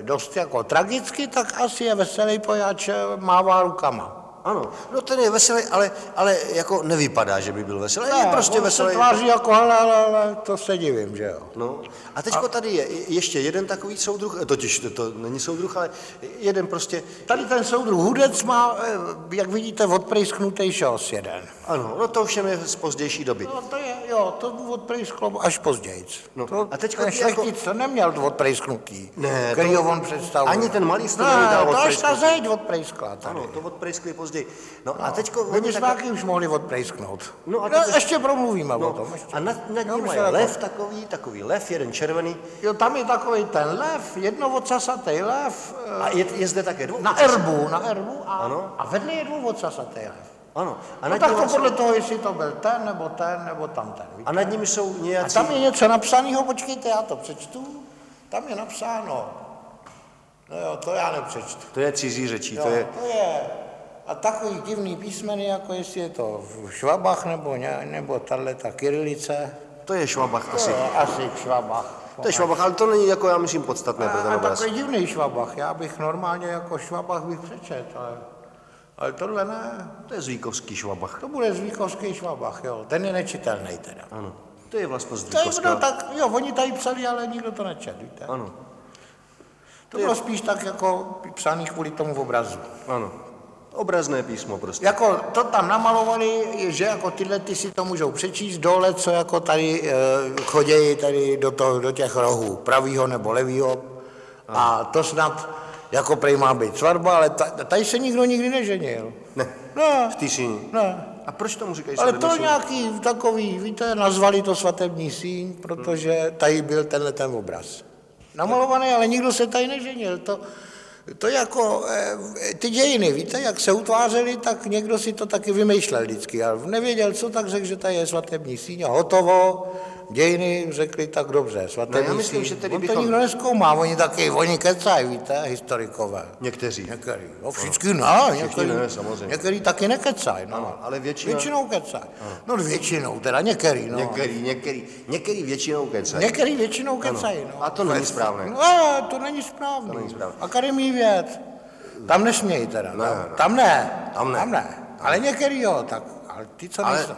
dost jako tragicky, tak asi je veselý pojáč, eh, mává rukama. Ano, no ten je veselý, ale, ale jako nevypadá, že by byl veselý, je prostě on veselý. se tváří jako, hele, hele, hele, to se divím, že jo. No. A teďko tady je ještě jeden takový soudruh, eh, totiž to, to není soudruh, ale jeden prostě, Tady ten soudruh Hudec má, eh, jak vidíte, odprejsknutý šos jeden. Ano, no to ovšem je z pozdější doby. No to je, jo, to odprejsklo až později. No, To, a teďko ten jako- to neměl odprejsknutý, Ne, který to- on představuje. ani ten malý to ne, nedal to až ta zeď odprejskla tady. Ano, to odprejskli později. No a teďko... Oni tak- už mohli odprejsknout. No a no, teď- ještě promluvíme o No, tom. Ještě. a nad, nad ním je jako- lev takový, takový lev, jeden červený. Jo, tam je takový ten lev, jednovocasatý lev, eh, A je, je zde také dvou. na erbu, na erbu a, Ano. a vedle je dvouvocasatý lev. Ano. A No tak to jsou, podle toho, jestli to byl ten, nebo ten, nebo tam ten. víte? a nad nimi jsou A nějací... tam je něco napsaného, počkejte, já to přečtu. Tam je napsáno. No jo, to já nepřečtu. To je cizí řečí, to Jo, je... to je. A takový divný písmeny, jako jestli je to v švabách, nebo, ně, nebo tahle ta kyrilice. To je švabach To asi. je asi švabách. To je švabach, ale to není jako já myslím podstatné A, pro ten a obraz. takový divný švabách. Já bych normálně jako švabách bych přečet, ale, ale tohle ne. To je zvíkovský švabach. To bude zvíkovský švabách, jo. Ten je nečitelný teda. Ano. To je vlastnost To je, zvíkovského. no, tak, jo, oni tady psali, ale nikdo to nečet, víte. Ano, To bylo spíš tak jako psaný kvůli tomu obrazu. ano. Obrazné písmo prostě. Jako to tam namalovali, že jako tyhle ty si to můžou přečíst dole, co jako tady e, chodějí tady do, toho, do těch rohů, pravýho nebo levýho. A to snad jako prej má být svatba, ale ta, tady se nikdo nikdy neženil. Ne, Ne, v Týšíni. ne. A proč tomu říkají Ale to síň? nějaký takový, víte, nazvali to svatební síň, protože tady byl tenhle ten obraz. Namalovaný, ale nikdo se tady neženil. To, to jako eh, ty dějiny, víte, jak se utvářely, tak někdo si to taky vymýšlel vždycky. A nevěděl, co, tak řekl, že tady je svatební síň a hotovo. Dějiny řekli tak dobře, svatební No, já myslím, že tedy On to bychom- nikdo neskoumá, oni taky, oni kecají, víte, historikové. Někteří. Některý, no všichni ne, některý, ne, samozřejmě. některý taky nekecají, no. ale většina- Většinou kecají. No většinou, teda některý, no. Některý, některý, některý většinou kecají. Některý většinou kecají, no. A to není správné. No, a, to není správné. To není správné. Akademii věd. Tam nesmějí teda. Ne, tam, ne. tam ne. Tam ne. Tam ne. Ale některý jo, tak. Ale ty, co Ale nejsou.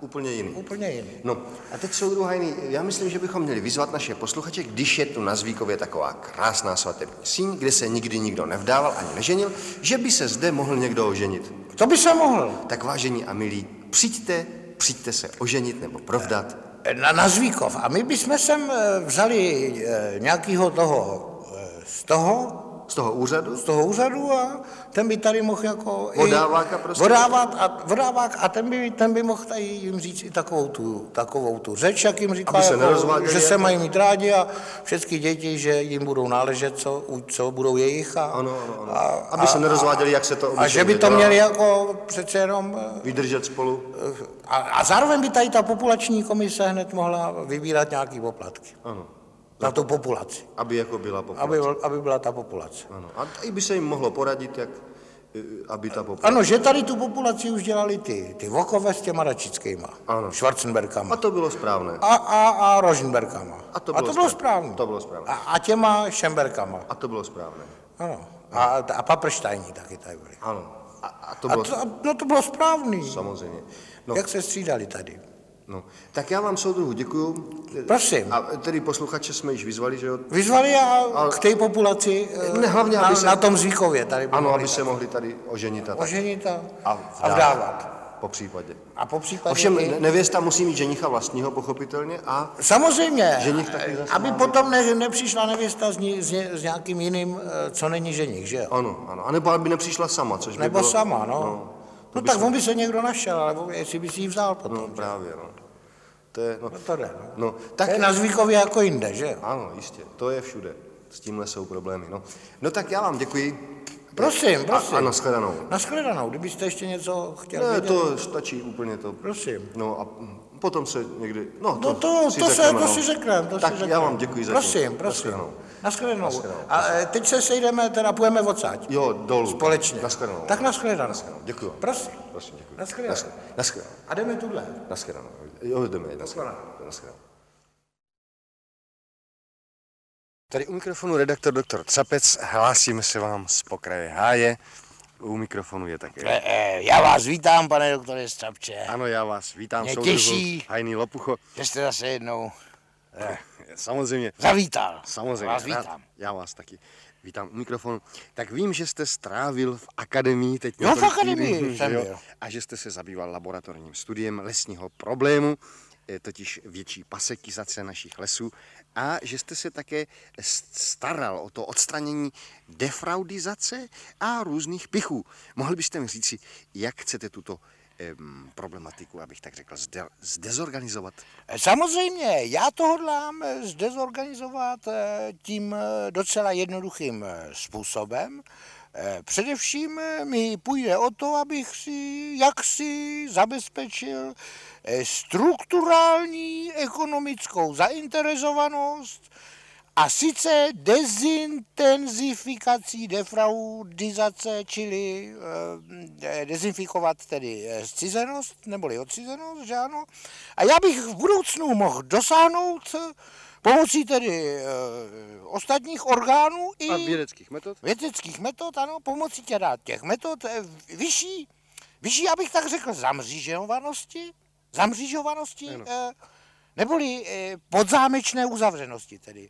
Úplně jiný. Úplně jiný. No a teď jsou druhajný, já myslím, že bychom měli vyzvat naše posluchače, když je tu na Zvíkově taková krásná svatební síň, kde se nikdy nikdo nevdával ani neženil, že by se zde mohl někdo oženit. To by se mohl. Tak vážení a milí, přijďte, přijďte se oženit nebo provdat. Na, na Zvíkov. A my bychom sem eh, vzali eh, nějakého toho, eh, z toho, z toho úřadu? z toho úřadu a ten by tady mohl jako... Vodáváka prostě? Vodávat a, vodávák a ten by, ten by mohl tady jim říct i takovou tu, takovou tu řeč, jak jim říká, se jako, že se jako- mají mít rádi a všechny děti, že jim budou náležet, co, co budou jejich. A, Ano, ano, ano. A, Aby se nerozváděli, jak se to a že by to měli jako přece jenom... eh, Vydržet spolu? A, a zároveň by tady ta populační komise hned mohla vybírat nějaký poplatky. Ano. Na tu populaci. Aby jako byla populace. Aby, aby byla ta populace. Ano. A i by se jim mohlo poradit, jak, aby ta populace... Ano, že tady tu populaci už dělali ty, ty Vokové s těma račickýma, Ano. Schwarzenbergama A to bylo správné. a, a, a Rosenbergama. A to a bylo to bylo správné. správné. To bylo správné. A, a těma Schembergama. A to bylo správné. Ano. A, a Paprštajní taky tady byli. Ano. A, a to A bylo... to, a, no to bylo správný. Samozřejmě. No, Jak se střídali tady. No. Tak já vám soudruhu děkuju. Prosím. A tedy posluchače jsme již vyzvali, že jo? Vyzvali a Ale- k té populaci eh, Ne, hlavně, na, aby se- na tom Zvíkově tady Ano, mohli aby se tak mohli tady oženit a tak. oženit a, A a vdávat. Po případě. A po případě Ovšem i- ne- nevěsta musí mít ženicha vlastního, pochopitelně, a Samozřejmě, Ženich taky zase aby má potom ne, nepřišla nevěsta s, ní, s, ně, s nějakým jiným, eh, co není ženich, že jo? ano, ano. A nebo aby nepřišla sama, což by Nebo bylo... sama, no. No, No, to no tak on by se někdo našel, ale on- jestli by si ji vzal potom. No, právě, no. To je, no, No to jde, no. no Tak... To je na Zvíkově jako jinde, že? Ano, jistě, to je všude. S tímhle jsou problémy, no. No tak já vám děkuji. Prosím, prosím. A, a nashledanou. Naschledanou, kdybyste ještě něco chtěl Ne, vědět. to stačí úplně to. Prosím. No a potom se někdy, no to, No to, si to, se, to no. si řekneme. To tak si řekneme. já vám děkuji za Prosím, prosím. Naschledanou. Naschledanou. Naschledanou. A eh, teď se sejdeme, teda půjdeme odsaď. Jo, dolů. Společně. Naschledanou. Tak naschledanou. Naschledanou. Děkuji. Prosím. Prosím, děkuji. Naschledanou. Naschledanou. A jdeme tuhle. Naschledanou. Jo, jdeme, naschledanou. Naschledanou. Tady u mikrofonu redaktor doktor Třapec, hlásíme se vám z pokraje háje. U mikrofonu je také. E, e, já vás vítám, pane doktore Strapče. Ano, já vás vítám. Mě soudruhu těší. Hajný Lopucho. Že jste zase jednou Samozřejmě. zavítal. Samozřejmě. Vás rád. vítám. Já vás taky vítám u mikrofonu. Tak vím, že jste strávil v akademii teď Jo, v akademii týdnů, jsem jo? byl. A že jste se zabýval laboratorním studiem lesního problému, eh, totiž větší pasekizace našich lesů a že jste se také staral o to odstranění defraudizace a různých pichů. Mohli byste mi říci, jak chcete tuto problematiku, abych tak řekl, zde, zdezorganizovat? Samozřejmě, já to hodlám eh, zdezorganizovat eh, tím eh, docela jednoduchým eh, způsobem. Eh, Především eh, mi půjde o to, abych si jaksi zabezpečil eh, strukturální ekonomickou zainteresovanost a sice dezintenzifikací defraudizace, čili eh, dezinfikovat tedy eh, zcizenost, neboli odcizenost, že ano. A já bych v budoucnu mohl dosáhnout pomocí tedy eh, ostatních orgánů i A vědeckých metod? vědeckých metod, ano, pomocí teda těch metod eh, vyšší, vyšší, abych tak řekl, zamřížovanosti, zamřížovanosti, eh, neboli podzámečné uzavřenosti tedy.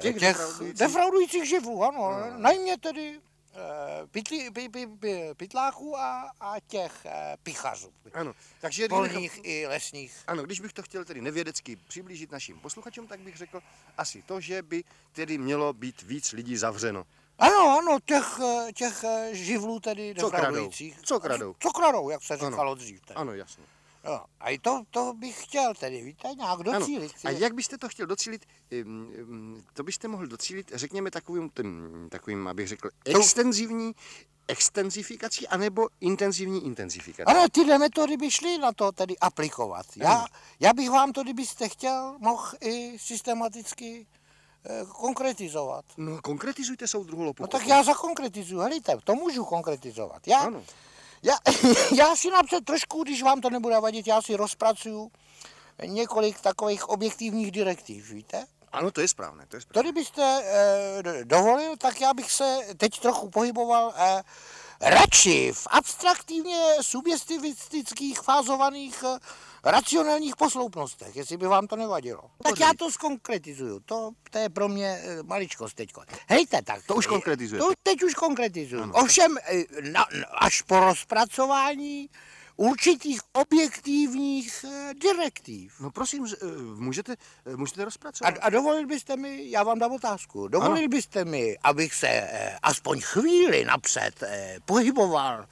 Těch těch defraudujících- defraudujících živlů, ano, no. najmě tedy eh, pytli, py, py, py, pytláků a, a těch eh, pichařů, Ano. Takže polních i lesních. Ano, když bych to chtěl tedy nevědecky přiblížit našim posluchačům, tak bych řekl asi to, že by tedy mělo být víc lidí zavřeno. Ano, ano, těch, eh, těch živlů tedy Co kradou? Co kradou? Co kradou, jak se Ano. říkalo dřív. Tedy. Ano, jasně. Jo, a i to, to bych chtěl tedy, víte, nějak Ano. docílit. A jak byste to chtěl docílit? To byste mohl docílit, řekněme, takovým, tím, takovým abych řekl, extenzivní extenzifikací anebo intenzivní intenzifikací. Ano, tyhle metody by šly na to tedy aplikovat. Já, Ano. já bych vám to, kdybyste chtěl, mohl i systematicky eh, konkretizovat. No, konkretizujte soudruhu Lopu. No tak já zakonkretizuju, helejte, to můžu konkretizovat. Já, Ano. Já, já si napřed trošku, když vám to nebude vadit, já si rozpracuju několik takových objektivních direktiv, víte? Ano, to je správné, to je To správné. kdybyste eh, do- dovolil, tak já bych se teď trochu pohyboval eh, radši v abstraktivně subjektivistických fázovaných eh, racionálních posloupnostech, jestli by vám to nevadilo. Tak já to zkonkretizuju, to, to je pro mě eh, maličkost teďko. Hejte tak. To už konkretizujete. To teď už konkretizuju. Ovšem, eh, na, na- až po rozpracování určitých objektivních eh, direktiv. No prosím, z- eh, můžete, eh, můžete A, rozpracovat? a dovolil byste mi, já vám dám otázku, dovolil Ano. byste mi, abych se eh, aspoň chvíli napřed eh, pohyboval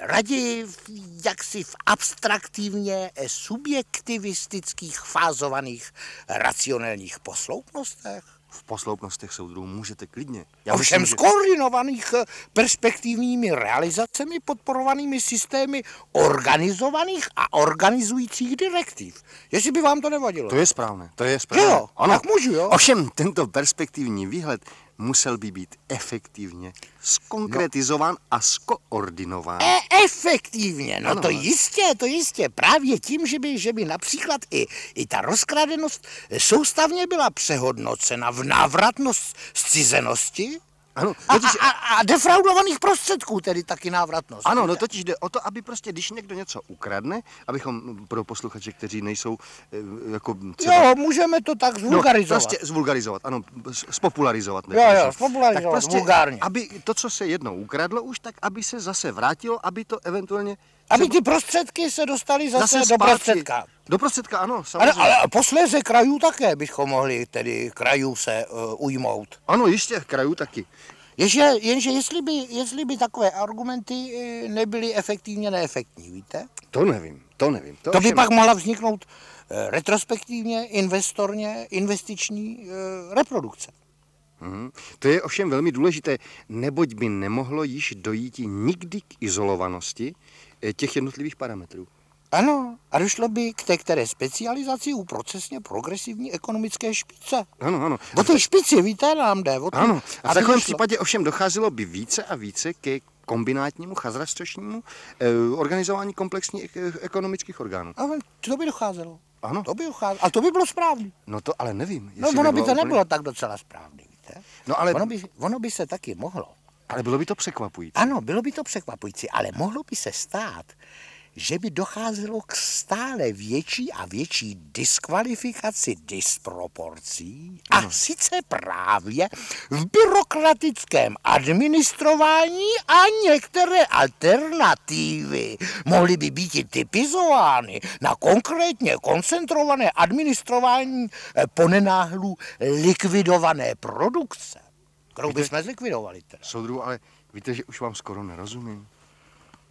raději v, jaksi v abstraktivně eh, subjektivistických fázovaných racionálních posloupnostech? V posloupnostech soudrů můžete klidně. Já Ovšem myslím, že- skoordinovaných eh, perspektivními realizacemi podporovanými systémy organizovaných a organizujících direktiv. Jestli by vám to nevadilo. To je správné, to je správné. jo? Tak můžu, jo? Ovšem, tento perspektivní výhled musel by být efektivně skonkretizován a skoordinován. E, efektivně, no Ano. to jistě, to jistě. Právě tím, že by, že by například i, i ta rozkradenost soustavně byla přehodnocena v návratnost zcizenosti Ano, a, totiž, a, a, a defraudovaných prostředků, tedy taky návratnost. ano, no totiž jde o to, aby prostě, když někdo něco ukradne, abychom pro posluchače, kteří nejsou eh, jako třeba... Jo, můžeme to tak zvulgarizovat. No, prostě zvulgarizovat, ano, spopularizovat. Jo, jo, spopularizovat, tak prostě, vulgárně. aby to, co se jednou ukradlo už, tak aby se zase vrátilo, aby to eventuálně... Aby ty prostředky se dostaly zase, zase do prostředka. Do prostředka, ano, Ale, samozřejmě. ale posléze krajů také bychom mohli tedy krajů se uh, ujmout. Ano, jistě, krajů taky. Jenže, jenže jestli, by, jestli by takové argumenty eh, nebyly efektivně neefektní, víte? To nevím, to nevím. To by ovšem- pak mohla vzniknout eh, retrospektivně, investorně, investiční eh, reprodukce. Mhm. To je ovšem velmi důležité, neboť by nemohlo již dojít nikdy k izolovanosti těch jednotlivých parametrů. Ano, a došlo by k té které specializaci u procesně progresivní ekonomické špice. Ano, ano. O té špici, víte, nám jde. O té- Ano, a v takovém došlo- případě ovšem docházelo by více a více ke kombinátnímu, chazrastočnímu eh, organizování komplexních eh, ekonomických orgánů. Ale to by docházelo. Ano. To by docházelo. A to by bylo správné. No to ale nevím. No, ono by bylo to úplně- nebylo tak docela správné, víte? No ale, Ono by, ono by se taky mohlo. Ale bylo by to překvapující. Ano, bylo by to překvapující, ale mohlo by se stát, že by docházelo k stále větší a větší diskvalifikaci disproporcí a sice právě v byrokratickém administrování a některé alternativy mohly by být i typizovány na konkrétně koncentrované administrování eh, ponenáhlu likvidované produkce, kterou bychom zlikvidovali teda. Soudru, ale víte, že už vám skoro nerozumím.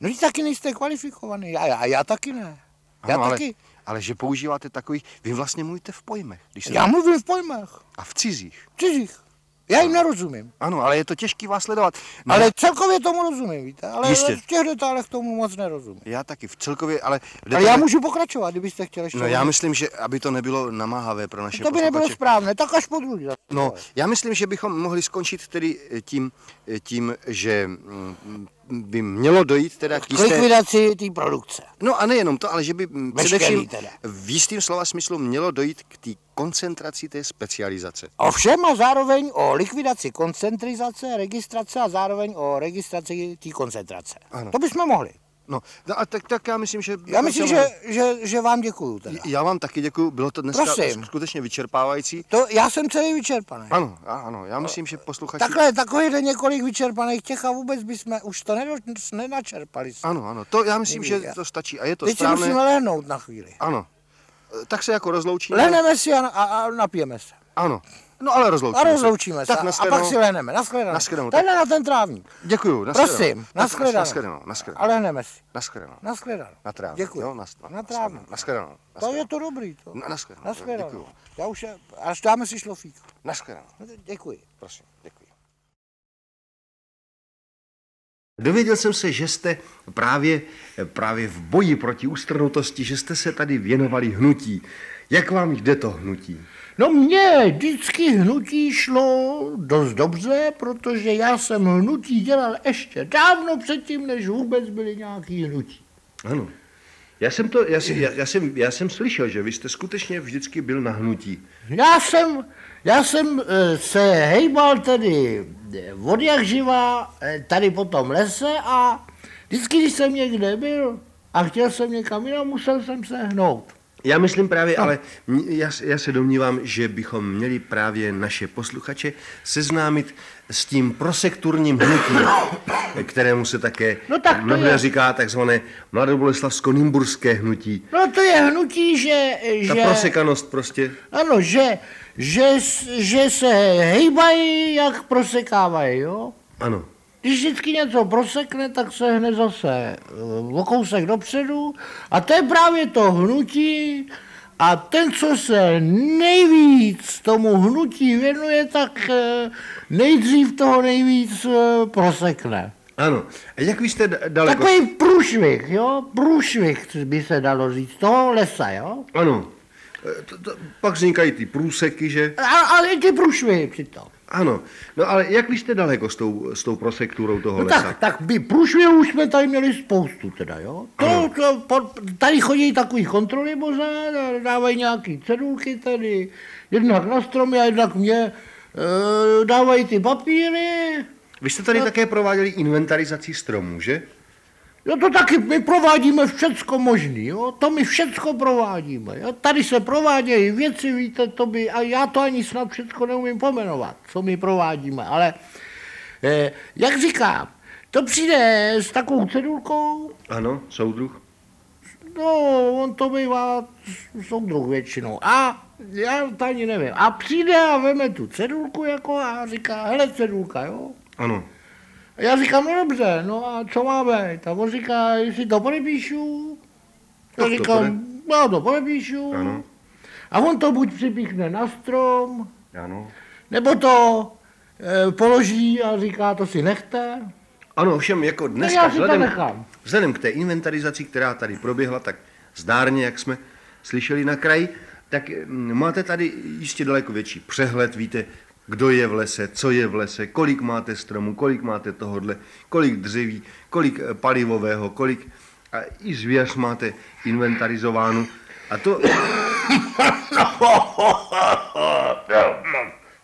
No vy taky nejste kvalifikovaný, a já, a já taky ne. Já Ano, ale, taky. ale že používáte takových, vy vlastně mluvíte v pojmech. Když se Já mluvím v pojmech, A v cizích. cizích. Já jim nerozumím. Ano, ale je to těžký vás sledovat. No, Ale celkově tomu rozumím, víte? Ale Jistě. v těch detailech tomu moc nerozumím. Já taky v celkově, ale... Ale já můžu pokračovat, kdybyste chtěli ještě. No já myslím, že aby to nebylo namáhavé pro naše To by nebylo správné, tak až po druhý. No, já myslím, že bychom mohli skončit tedy eh, tím, eh, tím že mm, by mělo dojít teda k K jisté... likvidaci té produkce. No a nejenom to, ale že by mm, Veškerý především teda. v jistým slova smyslu mělo dojít k té koncentraci té specializace. Ovšem a zároveň o likvidaci koncentrizace, registrace a zároveň o registraci té koncentrace. Ano. To bychom mohli. No, no a tak, tak já myslím, že... Já myslím, že, že, že vám děkuju teda. Já vám taky děkuji, bylo to dneska Prosím. skutečně vyčerpávající. To, já jsem celý vyčerpaný. Ano, ano, já myslím, že posluchači... Takhle, takových několik vyčerpaných těch a vůbec bychom už to nedo, nenačerpali. Ano, ano, to já myslím, Někdy, že já- to stačí a je to Teď si správné. musíme lehnout na chvíli. Ano, tak se jako rozloučíme. Lehneme si a, a, a napijeme se. Ano, no ale rozloučíme A rozloučíme se. Tak a, pak si lehneme. Naschledanou. Nashledanou, Tenhle na ten trávník. Děkuju, nashledanou. Prosím, naschledanou. Nashledanou, nashledanou. A lehneme si. Nashledanou. Naschledanou. Na trávník, Děkuji. jo, nas, Na trávník. Nashledanou. To je to dobrý. To. Na- nashledanou, Naschledanou. děkuju. Já už je, až dáme si šlofík. Nashledanou, No, to Děkuji. prosím, děkuji. Dověděl jsem se, že jste právě, právě v boji proti ústrnutosti, že jste se tady věnovali hnutí. Jak vám jde to hnutí? No mně vždycky hnutí šlo dost dobře, protože já jsem hnutí dělal ještě dávno předtím, než vůbec byly nějaký hnutí. Ano. Já jsem, to, já, si, já, já, jsem, já jsem slyšel, že vy jste skutečně vždycky byl na hnutí. Já jsem, já jsem eh, se hejbal tedy eh, od jak živá eh, tady po tom lese a vždycky, když jsem někde byl a chtěl jsem někam jinam, musel jsem se hnout. Já myslím právě, ale m- já, já se domnívám, že bychom měli právě naše posluchače seznámit s tím prosekturním hnutím. kterému se také No tak mnohdy je. říká takzvané mladoboleslavsko-nymburské hnutí. No to je hnutí, že... Ta že prosekanost prostě. Ano, že, že, že se hejbají, jak prosekávají, jo? Ano. Když vždycky něco prosekne, tak se hned zase eh, o kousek dopředu. A to je právě to hnutí. A ten, co se nejvíc tomu hnutí věnuje, tak eh, nejdřív toho nejvíc eh, prosekne. Ano. A jak vy jste daleko? Takový průšvih, jo? Průšvih by se dalo říct, toho lesa, jo? Ano. To, to, pak vznikají ty průseky, že? A, ale ty průšvihy přitom. Ano. No ale jak vy jste daleko s tou, s tou prosekturou toho No lesa? tak, tak by průšvihů už jsme tady měli spoustu teda, jo. To, to, po, tady chodí takový kontroly a dávají nějaký cedulky tady, jednak na stromy a jednak mě e, dávají ty papíry. Vy jste tady také prováděli inventarizaci stromů, že? Jo, to taky my provádíme všecko možný, jo, to my všecko provádíme, jo. Tady se provádějí věci, víte, to by, a já to ani snad všecko neumím pomenovat, co my provádíme, ale eh, jak říkám, to přijde s takovou cedulkou, Ano, soudruh. No, on to bývá soudruh většinou. A já to ani nevím. A přijde a veme tu cedulku jako a říká, hele cedulka, jo. Ano. Já říkám, no dobře, no a co má být? A on říká, jestli to podepíšu. Já Tak to říkám, já to podepíšu. Ano. A on to buď připíchne na strom, Ano. nebo to e, položí a říká, to si nechte. Ano, ovšem jako dneska, vzhledem, vzhledem k té inventarizaci, která tady proběhla, tak zdárně, jak jsme slyšeli na kraji, tak mm, máte tady jistě daleko větší přehled, víte, kdo je v lese, co je v lese, kolik máte stromů, kolik máte tohodle, kolik dřeví, kolik eh, palivového, kolik a i zvěř máte inventarizovánu. A to,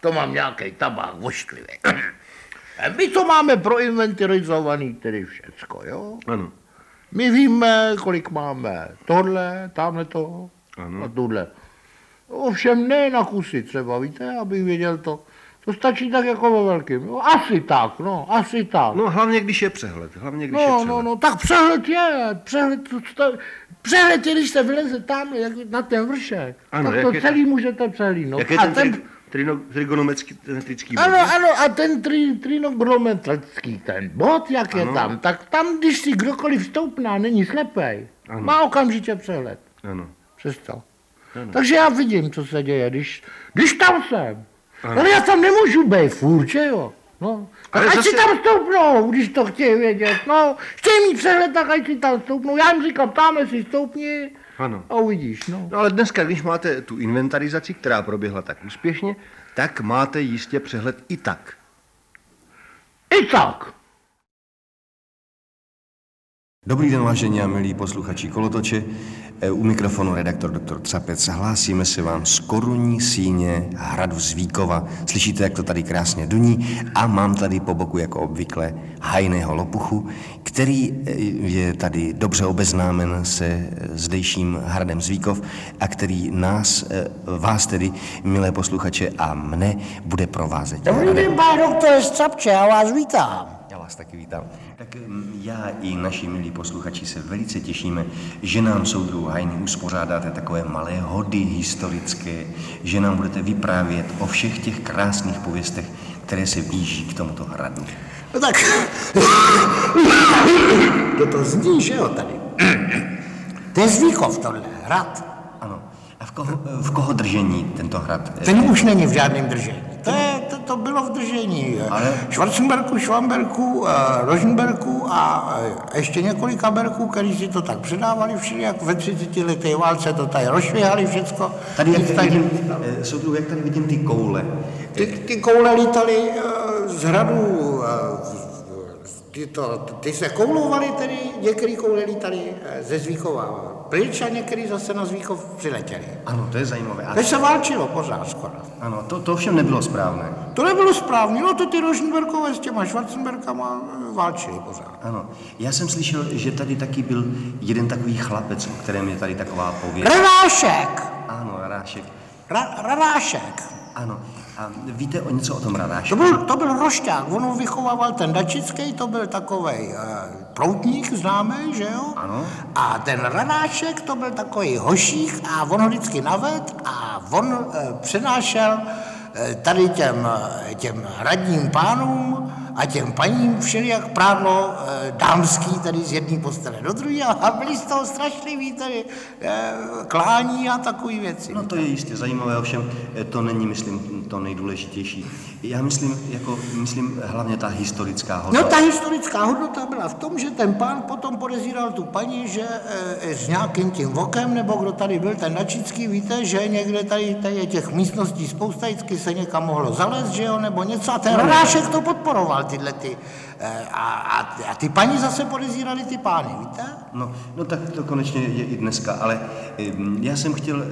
To mám nějaký tabák vošklivý. My to máme proinventarizovaný tedy všecko, jo? ano, My víme, kolik máme tohle, tamhle to a tuhle. Ovšem ne na kusy třeba, víte, abych věděl to. To stačí tak jako ve velkým. Jo? Asi tak, no, asi tak. no hlavně když je přehled, hlavně když je No, přehled. no, no, tak přehled je, přehled, to, to, přehled je, když se vyleze tam jak na ten vršek, Ano, tak to je celý můžete přehlídnout. Jak je A ten, ten, ten... Trino, trigonometrický bod? ano, ano, a ten tri, trinogrometrický ten bod, jak je Ano. tam, tak tam, když si kdokoliv vstoupná, a není slepej, Ano. má okamžitě přehled. Ano. Přestal. Ano. Takže já vidím, co se děje, když, když tam jsem. Ano. Ale já tam nemůžu být furt, že jo? No. Ale ať zase- si tam stoupnou, když to chtějí vědět. No, chtějí mít přehled, tak ať si tam stoupnou. Já jim říkám, tamhle si stoupni Ano. a uvidíš, no. No ale dneska, když máte tu inventarizaci, která proběhla tak úspěšně, tak máte jistě přehled i tak. I tak. Dobrý den, vážení a milí posluchači Kolotoče. E, U mikrofonu redaktor dr. Capec. Hlásíme se vám z korunní síně hradu Zvíkova. Slyšíte, jak to tady krásně duní a mám tady po boku, jako obvykle, hajného lopuchu, který e, je tady dobře obeznámen se zdejším hradem Zvíkov a který nás, e, vás tedy, milé posluchače a mne, bude provázet. Dobrý den, pane doktore Střapče, já vás vítám. Vás taky vítám. Tak já i naši milí posluchači se velice těšíme, že nám soudruhu Hajny uspořádáte takové malé hody historické, že nám budete vyprávět o všech těch krásných pověstech, které se blíží k tomuto hradu. No tak, to to zní, že jo, tady. To je Zvíkov tohle, hrad. Ano. A v koho, v koho držení tento hrad? Ten už není v žádném držení. To, je, to, bylo v držení eh, Ale- Schwarzenberku, Schwamberku, uh, Rožnberku a eh, ještě několika berků, kteří si to tak předávali všude, jak ve 30 leté válce to tady rozšvihali všecko. Tady, jak tady vidím, eh, soudruhu, jak tady vidím ty koule. Ty, ty koule lítaly z hradu, ty, to, ty se koulovaly tedy, některé koule lítaly uh, ze Zvíkova pryč a některé zase na Zvíkov přiletěly. Ano, to je zajímavé. A, Teď se válčilo pořád skoro. ano, to, to ovšem nebylo správné. To nebylo správně, no to ty Rožnberkové s těma Schwarzenberkama eh, válčili pořád. Ano, já jsem slyšel, že tady taky byl jeden takový chlapec, o kterém je tady taková pověst. Renášek! Ano, Rášek. Ra, rarášek. Ano. A víte o něco o tom radáši? To byl, to byl rošťák, on ho vychovával ten Dačický, to byl takový uh, proutník známý, že jo? Ano. A ten Radášek, to byl takový hošík a on ho vždycky naved a on uh, přenášel uh, tady těm, těm radním pánům a těm paním všelijak prádlo e, dámský, tedy z jedné postele do druhé a byli z toho strašliví tady e, klání a takové věci. No to je jistě zajímavé, ovšem eh, to není, myslím, to nejdůležitější. Já myslím, jako, myslím hlavně ta historická hodnota. No ta historická hodnota byla v tom, že ten pán potom podezíral tu paní, že e, s nějakým tím vokem, nebo kdo tady byl, ten Načický, víte, že někde tady, tady je těch místností spousta, vždycky se někam mohlo zalézt, že jo, nebo něco a ten Radášek to podporoval, tyhle ty. E, a, a, a ty paní zase podezírali ty pány, víte? No, no tak to konečně je i dneska, ale hm, já jsem chtěl,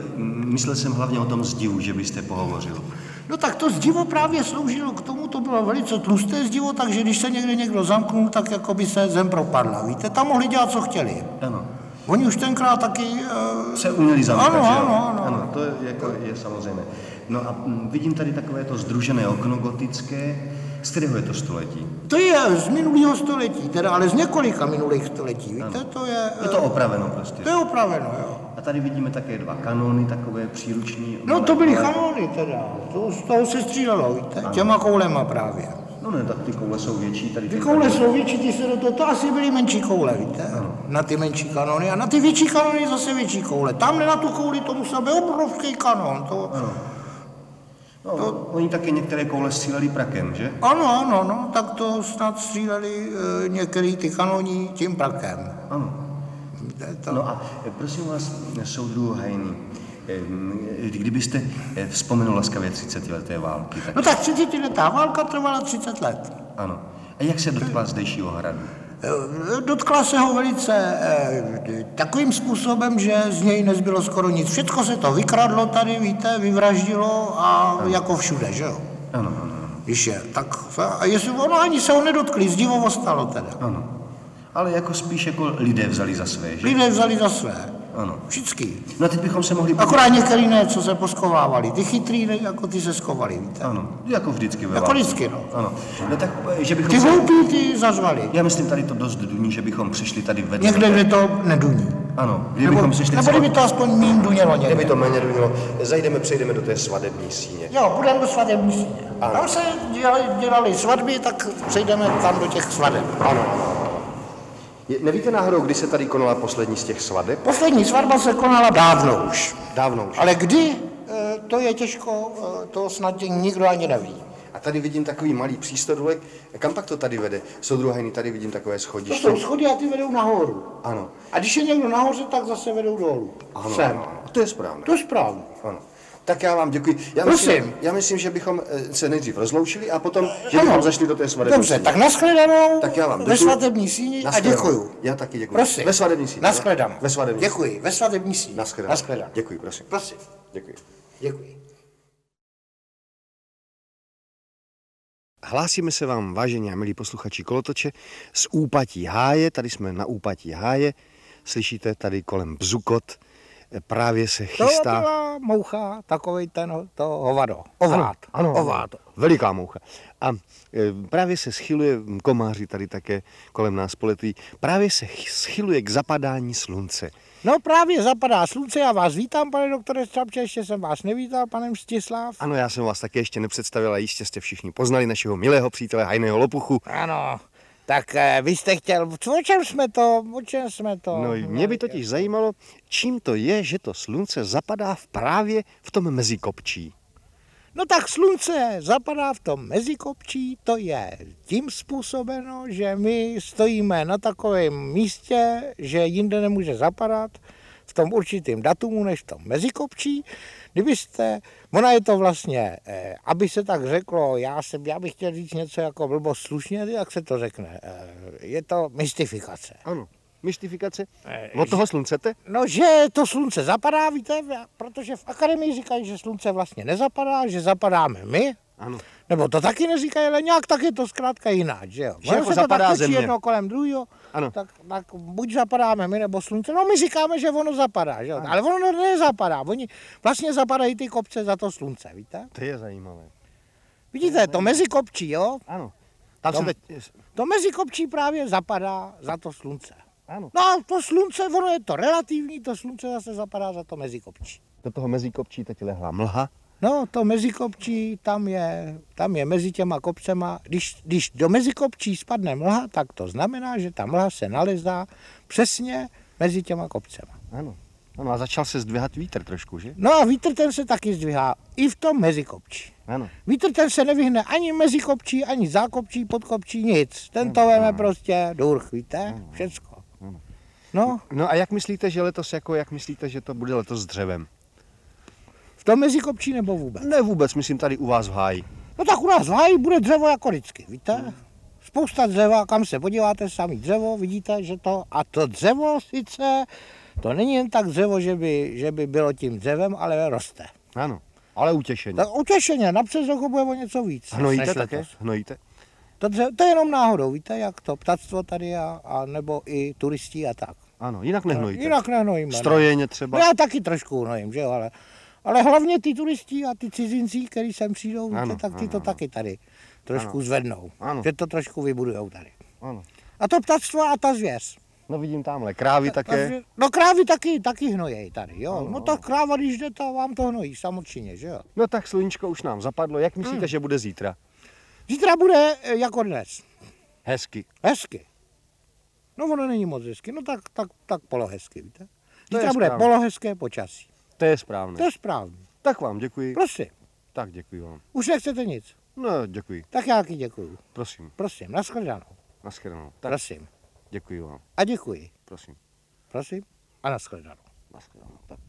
myslel jsem hlavně o tom zdivu, že byste pohovořil. No tak to zdivo právě sloužilo k tomu, to bylo velice tlusté zdivo, takže když se někde někdo zamknul, tak jako by se zem propadla, víte, tam mohli dělat, co chtěli. Ano. Oni už tenkrát taky... Uh, Se uměli zamkat, Ano, jo? ano, ano. ano. to je, jako, je samozřejmé. No a hm, vidím tady takové to združené okno gotické. Z kterého je to století? To je z minulého století, teda, ale z několika minulých století, víte, to je... Je to opraveno prostě. To je opraveno, jo. A tady vidíme také dva kanony, takové příruční. No to byly kanóny teda, to, z toho se střílelo, víte, těma koulema právě. No ne, tak ty koule jsou větší. Tady Ty koule jsou větší, ty se do toho, to asi byly menší koule, víte, na ty menší kanony a na ty větší kanony zase větší koule. Tamhle na tu kouli to musel být obrovský kanon, to... No, to... Oni také některé koule stříleli prakem, že? Ano, ano, no, tak to snad stříleli e, některý ty kanoní tím prakem. Ano. Víte, to... No a eh, prosím vás, soudruhu Hajný, eh, kdybyste eh, vzpomenul laskavě 30 leté války, tak No tak 30 letá válka trvala 30 let. ano. A jak se dotkla zdejšího hradu? Dotkla se ho velice takovým způsobem, že z něj nezbylo skoro nic. Všechno se to vykradlo tady, víte, vyvraždilo a jako všude, že jo? Ano, ano, ano. Když je, tak a jestli ono ani se ho nedotkli, zdivo ostalo teda. ano. Ale jako spíš jako lidé vzali za své, že? Lidé vzali za své. Ano. Všichni. No a teď bychom se mohli... Akorát některý ne, co se poskovávali. Ty chytrý, ne, jako ty se skovali, víte. Ano, jako vždycky ve Jako vždycky, no. Ano. No tak, eh, že bychom Ty se... hloupí, ty zařvali. Já myslím, tady to dost duní, že bychom přišli tady ve Někde, kde to neduní. Ano, Nebo, kdybychom přišli nebo kdyby to aspoň mín dunělo někde. Kdyby to méně dunilo, zajdeme, přejdeme do té svadební síně. Jo, budeme do svatební síně. Tam se dělali, dělali svatby, tak přejdeme tam do těch svadeb. Ano. Je, nevíte náhodou, kdy se tady konala poslední z těch svadeb? Poslední svatba se konala dávno už. Dávno už. Ale kdy, eh, to je těžko, eh, to snad nikdo ani neví. A tady vidím takový malý přístodulek. Kam pak to tady vede? Soudruhajny, tady vidím takové To schodiště. jsou schody a ty vedou nahoru. Ano. A když je někdo nahoře, tak zase vedou dolů. Ano, Sem. ano, ano. To je správné. To je správně. Ano. Tak já vám děkuji. Já Prosím. myslím, já myslím, že bychom eh, se nejdřív rozloučili a potom, že Ano. bychom zašli do té svadební Dobře, síně. tak nashledanou Tak já vám ve děkuji. svatební síni a děkuju. Já taky děkuji. Prosím. Ve svadební síni. Nashledanou. Ve svadební Děkuji. Ve svadební síni. Nashledanou. Nashledanou. Děkuji, prosím. Prosím. Děkuji. Děkuji. Hlásíme se vám, vážení a milí posluchači Kolotoče, z úpatí háje. Tady jsme na úpatí háje. Slyšíte tady kolem bzukot. Právě se To chystá... byla moucha, takovej ten, to hovado. Ovát. Ano, ano, Ovát. Veliká moucha. A e, právě se schyluje, komáři tady také kolem nás poletují, právě se ch- schyluje k zapadání slunce. No právě zapadá slunce, já vás vítám, pane doktore Střapče, ještě jsem vás nevítal, pane Mstislav. Ano, já jsem vás také ještě nepředstavil, ale jistě jste všichni poznali našeho milého přítele Hajného Lopuchu. Ano, tak eh, vy jste chtěl, o čem jsme to, o čem jsme to? No, mě by totiž zajímalo, čím to je, že to slunce zapadá v právě v tom mezikopčí. No tak slunce zapadá v tom mezikopčí, to je tím způsobeno, že my stojíme na takovém místě, že jinde nemůže zapadat v tom určitém datumu než v tom mezikopčí. Kdybyste, ona je to vlastně, eh, aby se tak řeklo, já, jsem, já bych chtěl říct něco jako blbost slušně, jak se to řekne, eh, je to mystifikace. Ano, mystifikace. Eh, Od toho sluncete? No, že to slunce zapadá, víte, protože v akademii říkají, že slunce vlastně nezapadá, že zapadáme my Ano. Nebo to taky neříkají, ale nějak tak je to zkrátka jinak, že jo. Že jako se to zapadá tak točí země. jedno kolem druhého, Ano. tak, tak buď zapadáme my nebo slunce. No my říkáme, že ono zapadá, že jo. Ale ono nezapadá. Oni vlastně zapadají ty kopce za to slunce, víte? To je zajímavé. Vidíte, to mezikopčí, jo? Ano. Tam se teď... To mezikopčí právě zapadá za to slunce. Ano. No a to slunce, ono je to relativní, to slunce zase zapadá za to mezikopčí. Do toho mezikopčí teď lehla mlha. No, to mezikopčí, tam je, tam je mezi těma kopcema. Když, když do mezikopčí spadne mlha, tak to znamená, že ta mlha se nalezá přesně mezi těma kopcema. Ano. Ano a začal se zdvihat vítr trošku, že? No a vítr ten se taky zdvihá i v tom mezikopčí. Ano. Vítr ten se nevyhne ani mezikopčí, ani zákopčí, podkopčí, nic. Ten to veme prostě durch, víte, všecko. No, No a jak myslíte, že letos, jako jak myslíte, že to bude letos s dřevem? V tom mezikopčí nebo vůbec. Ne vůbec, myslím tady u vás v háji. No tak u nás v háji bude dřevo jako vždycky, víte? Spousta dřeva, kam se podíváte, samý dřevo, vidíte, že to, a to dřevo sice, to není jen tak dřevo, že by, že by bylo tím dřevem, ale roste. Ano. Ale utěšení. Tak utěšeně, na přes roku bude o něco víc. Hnojíte také? Hnojíte? To, dře, to je jenom náhodou, víte, jak to ptactvo tady a, a nebo i turistí a tak. Ano, jinak nehnojíte. Jinak nehnojíme. ne. Strojeně třeba? No já taky trošku hnojím, že jo, ale, ale hlavně ty turisti a ty cizinci, kteří sem přijdou, víte, Ano, tak ty ano, to ano. taky tady trošku Ano. zvednou. Ano. Že to trošku vybudujou tady. Ano. A to ptactvo a ta zvěř. No vidím tamhle, krávy Ta také. zvěř- No krávy taky, taky hnojejí tady, jo. Ano, no tak kráva, když jde, to vám to hnojí, samozřejmě, že jo. No tak sluníčko už nám zapadlo. Jak myslíte, Hmm. že bude zítra? Zítra bude eh, jako dnes. Hezky. Hezky. No ono není moc hezky, no tak, tak, tak polohezky, víte. Zítra bude správně. polohezké počasí. To je správné. To je správně. Tak vám děkuji. Prosím, Tak děkuji vám. už nechcete nic. No, děkuji. Tak já taky děkuju. Prosím. Prosím, nashledanou. Naschledanou. Tak Prosím. děkuji vám. A děkuji. Prosím. Prosím. A nashledanou. Naschledanou. Tak.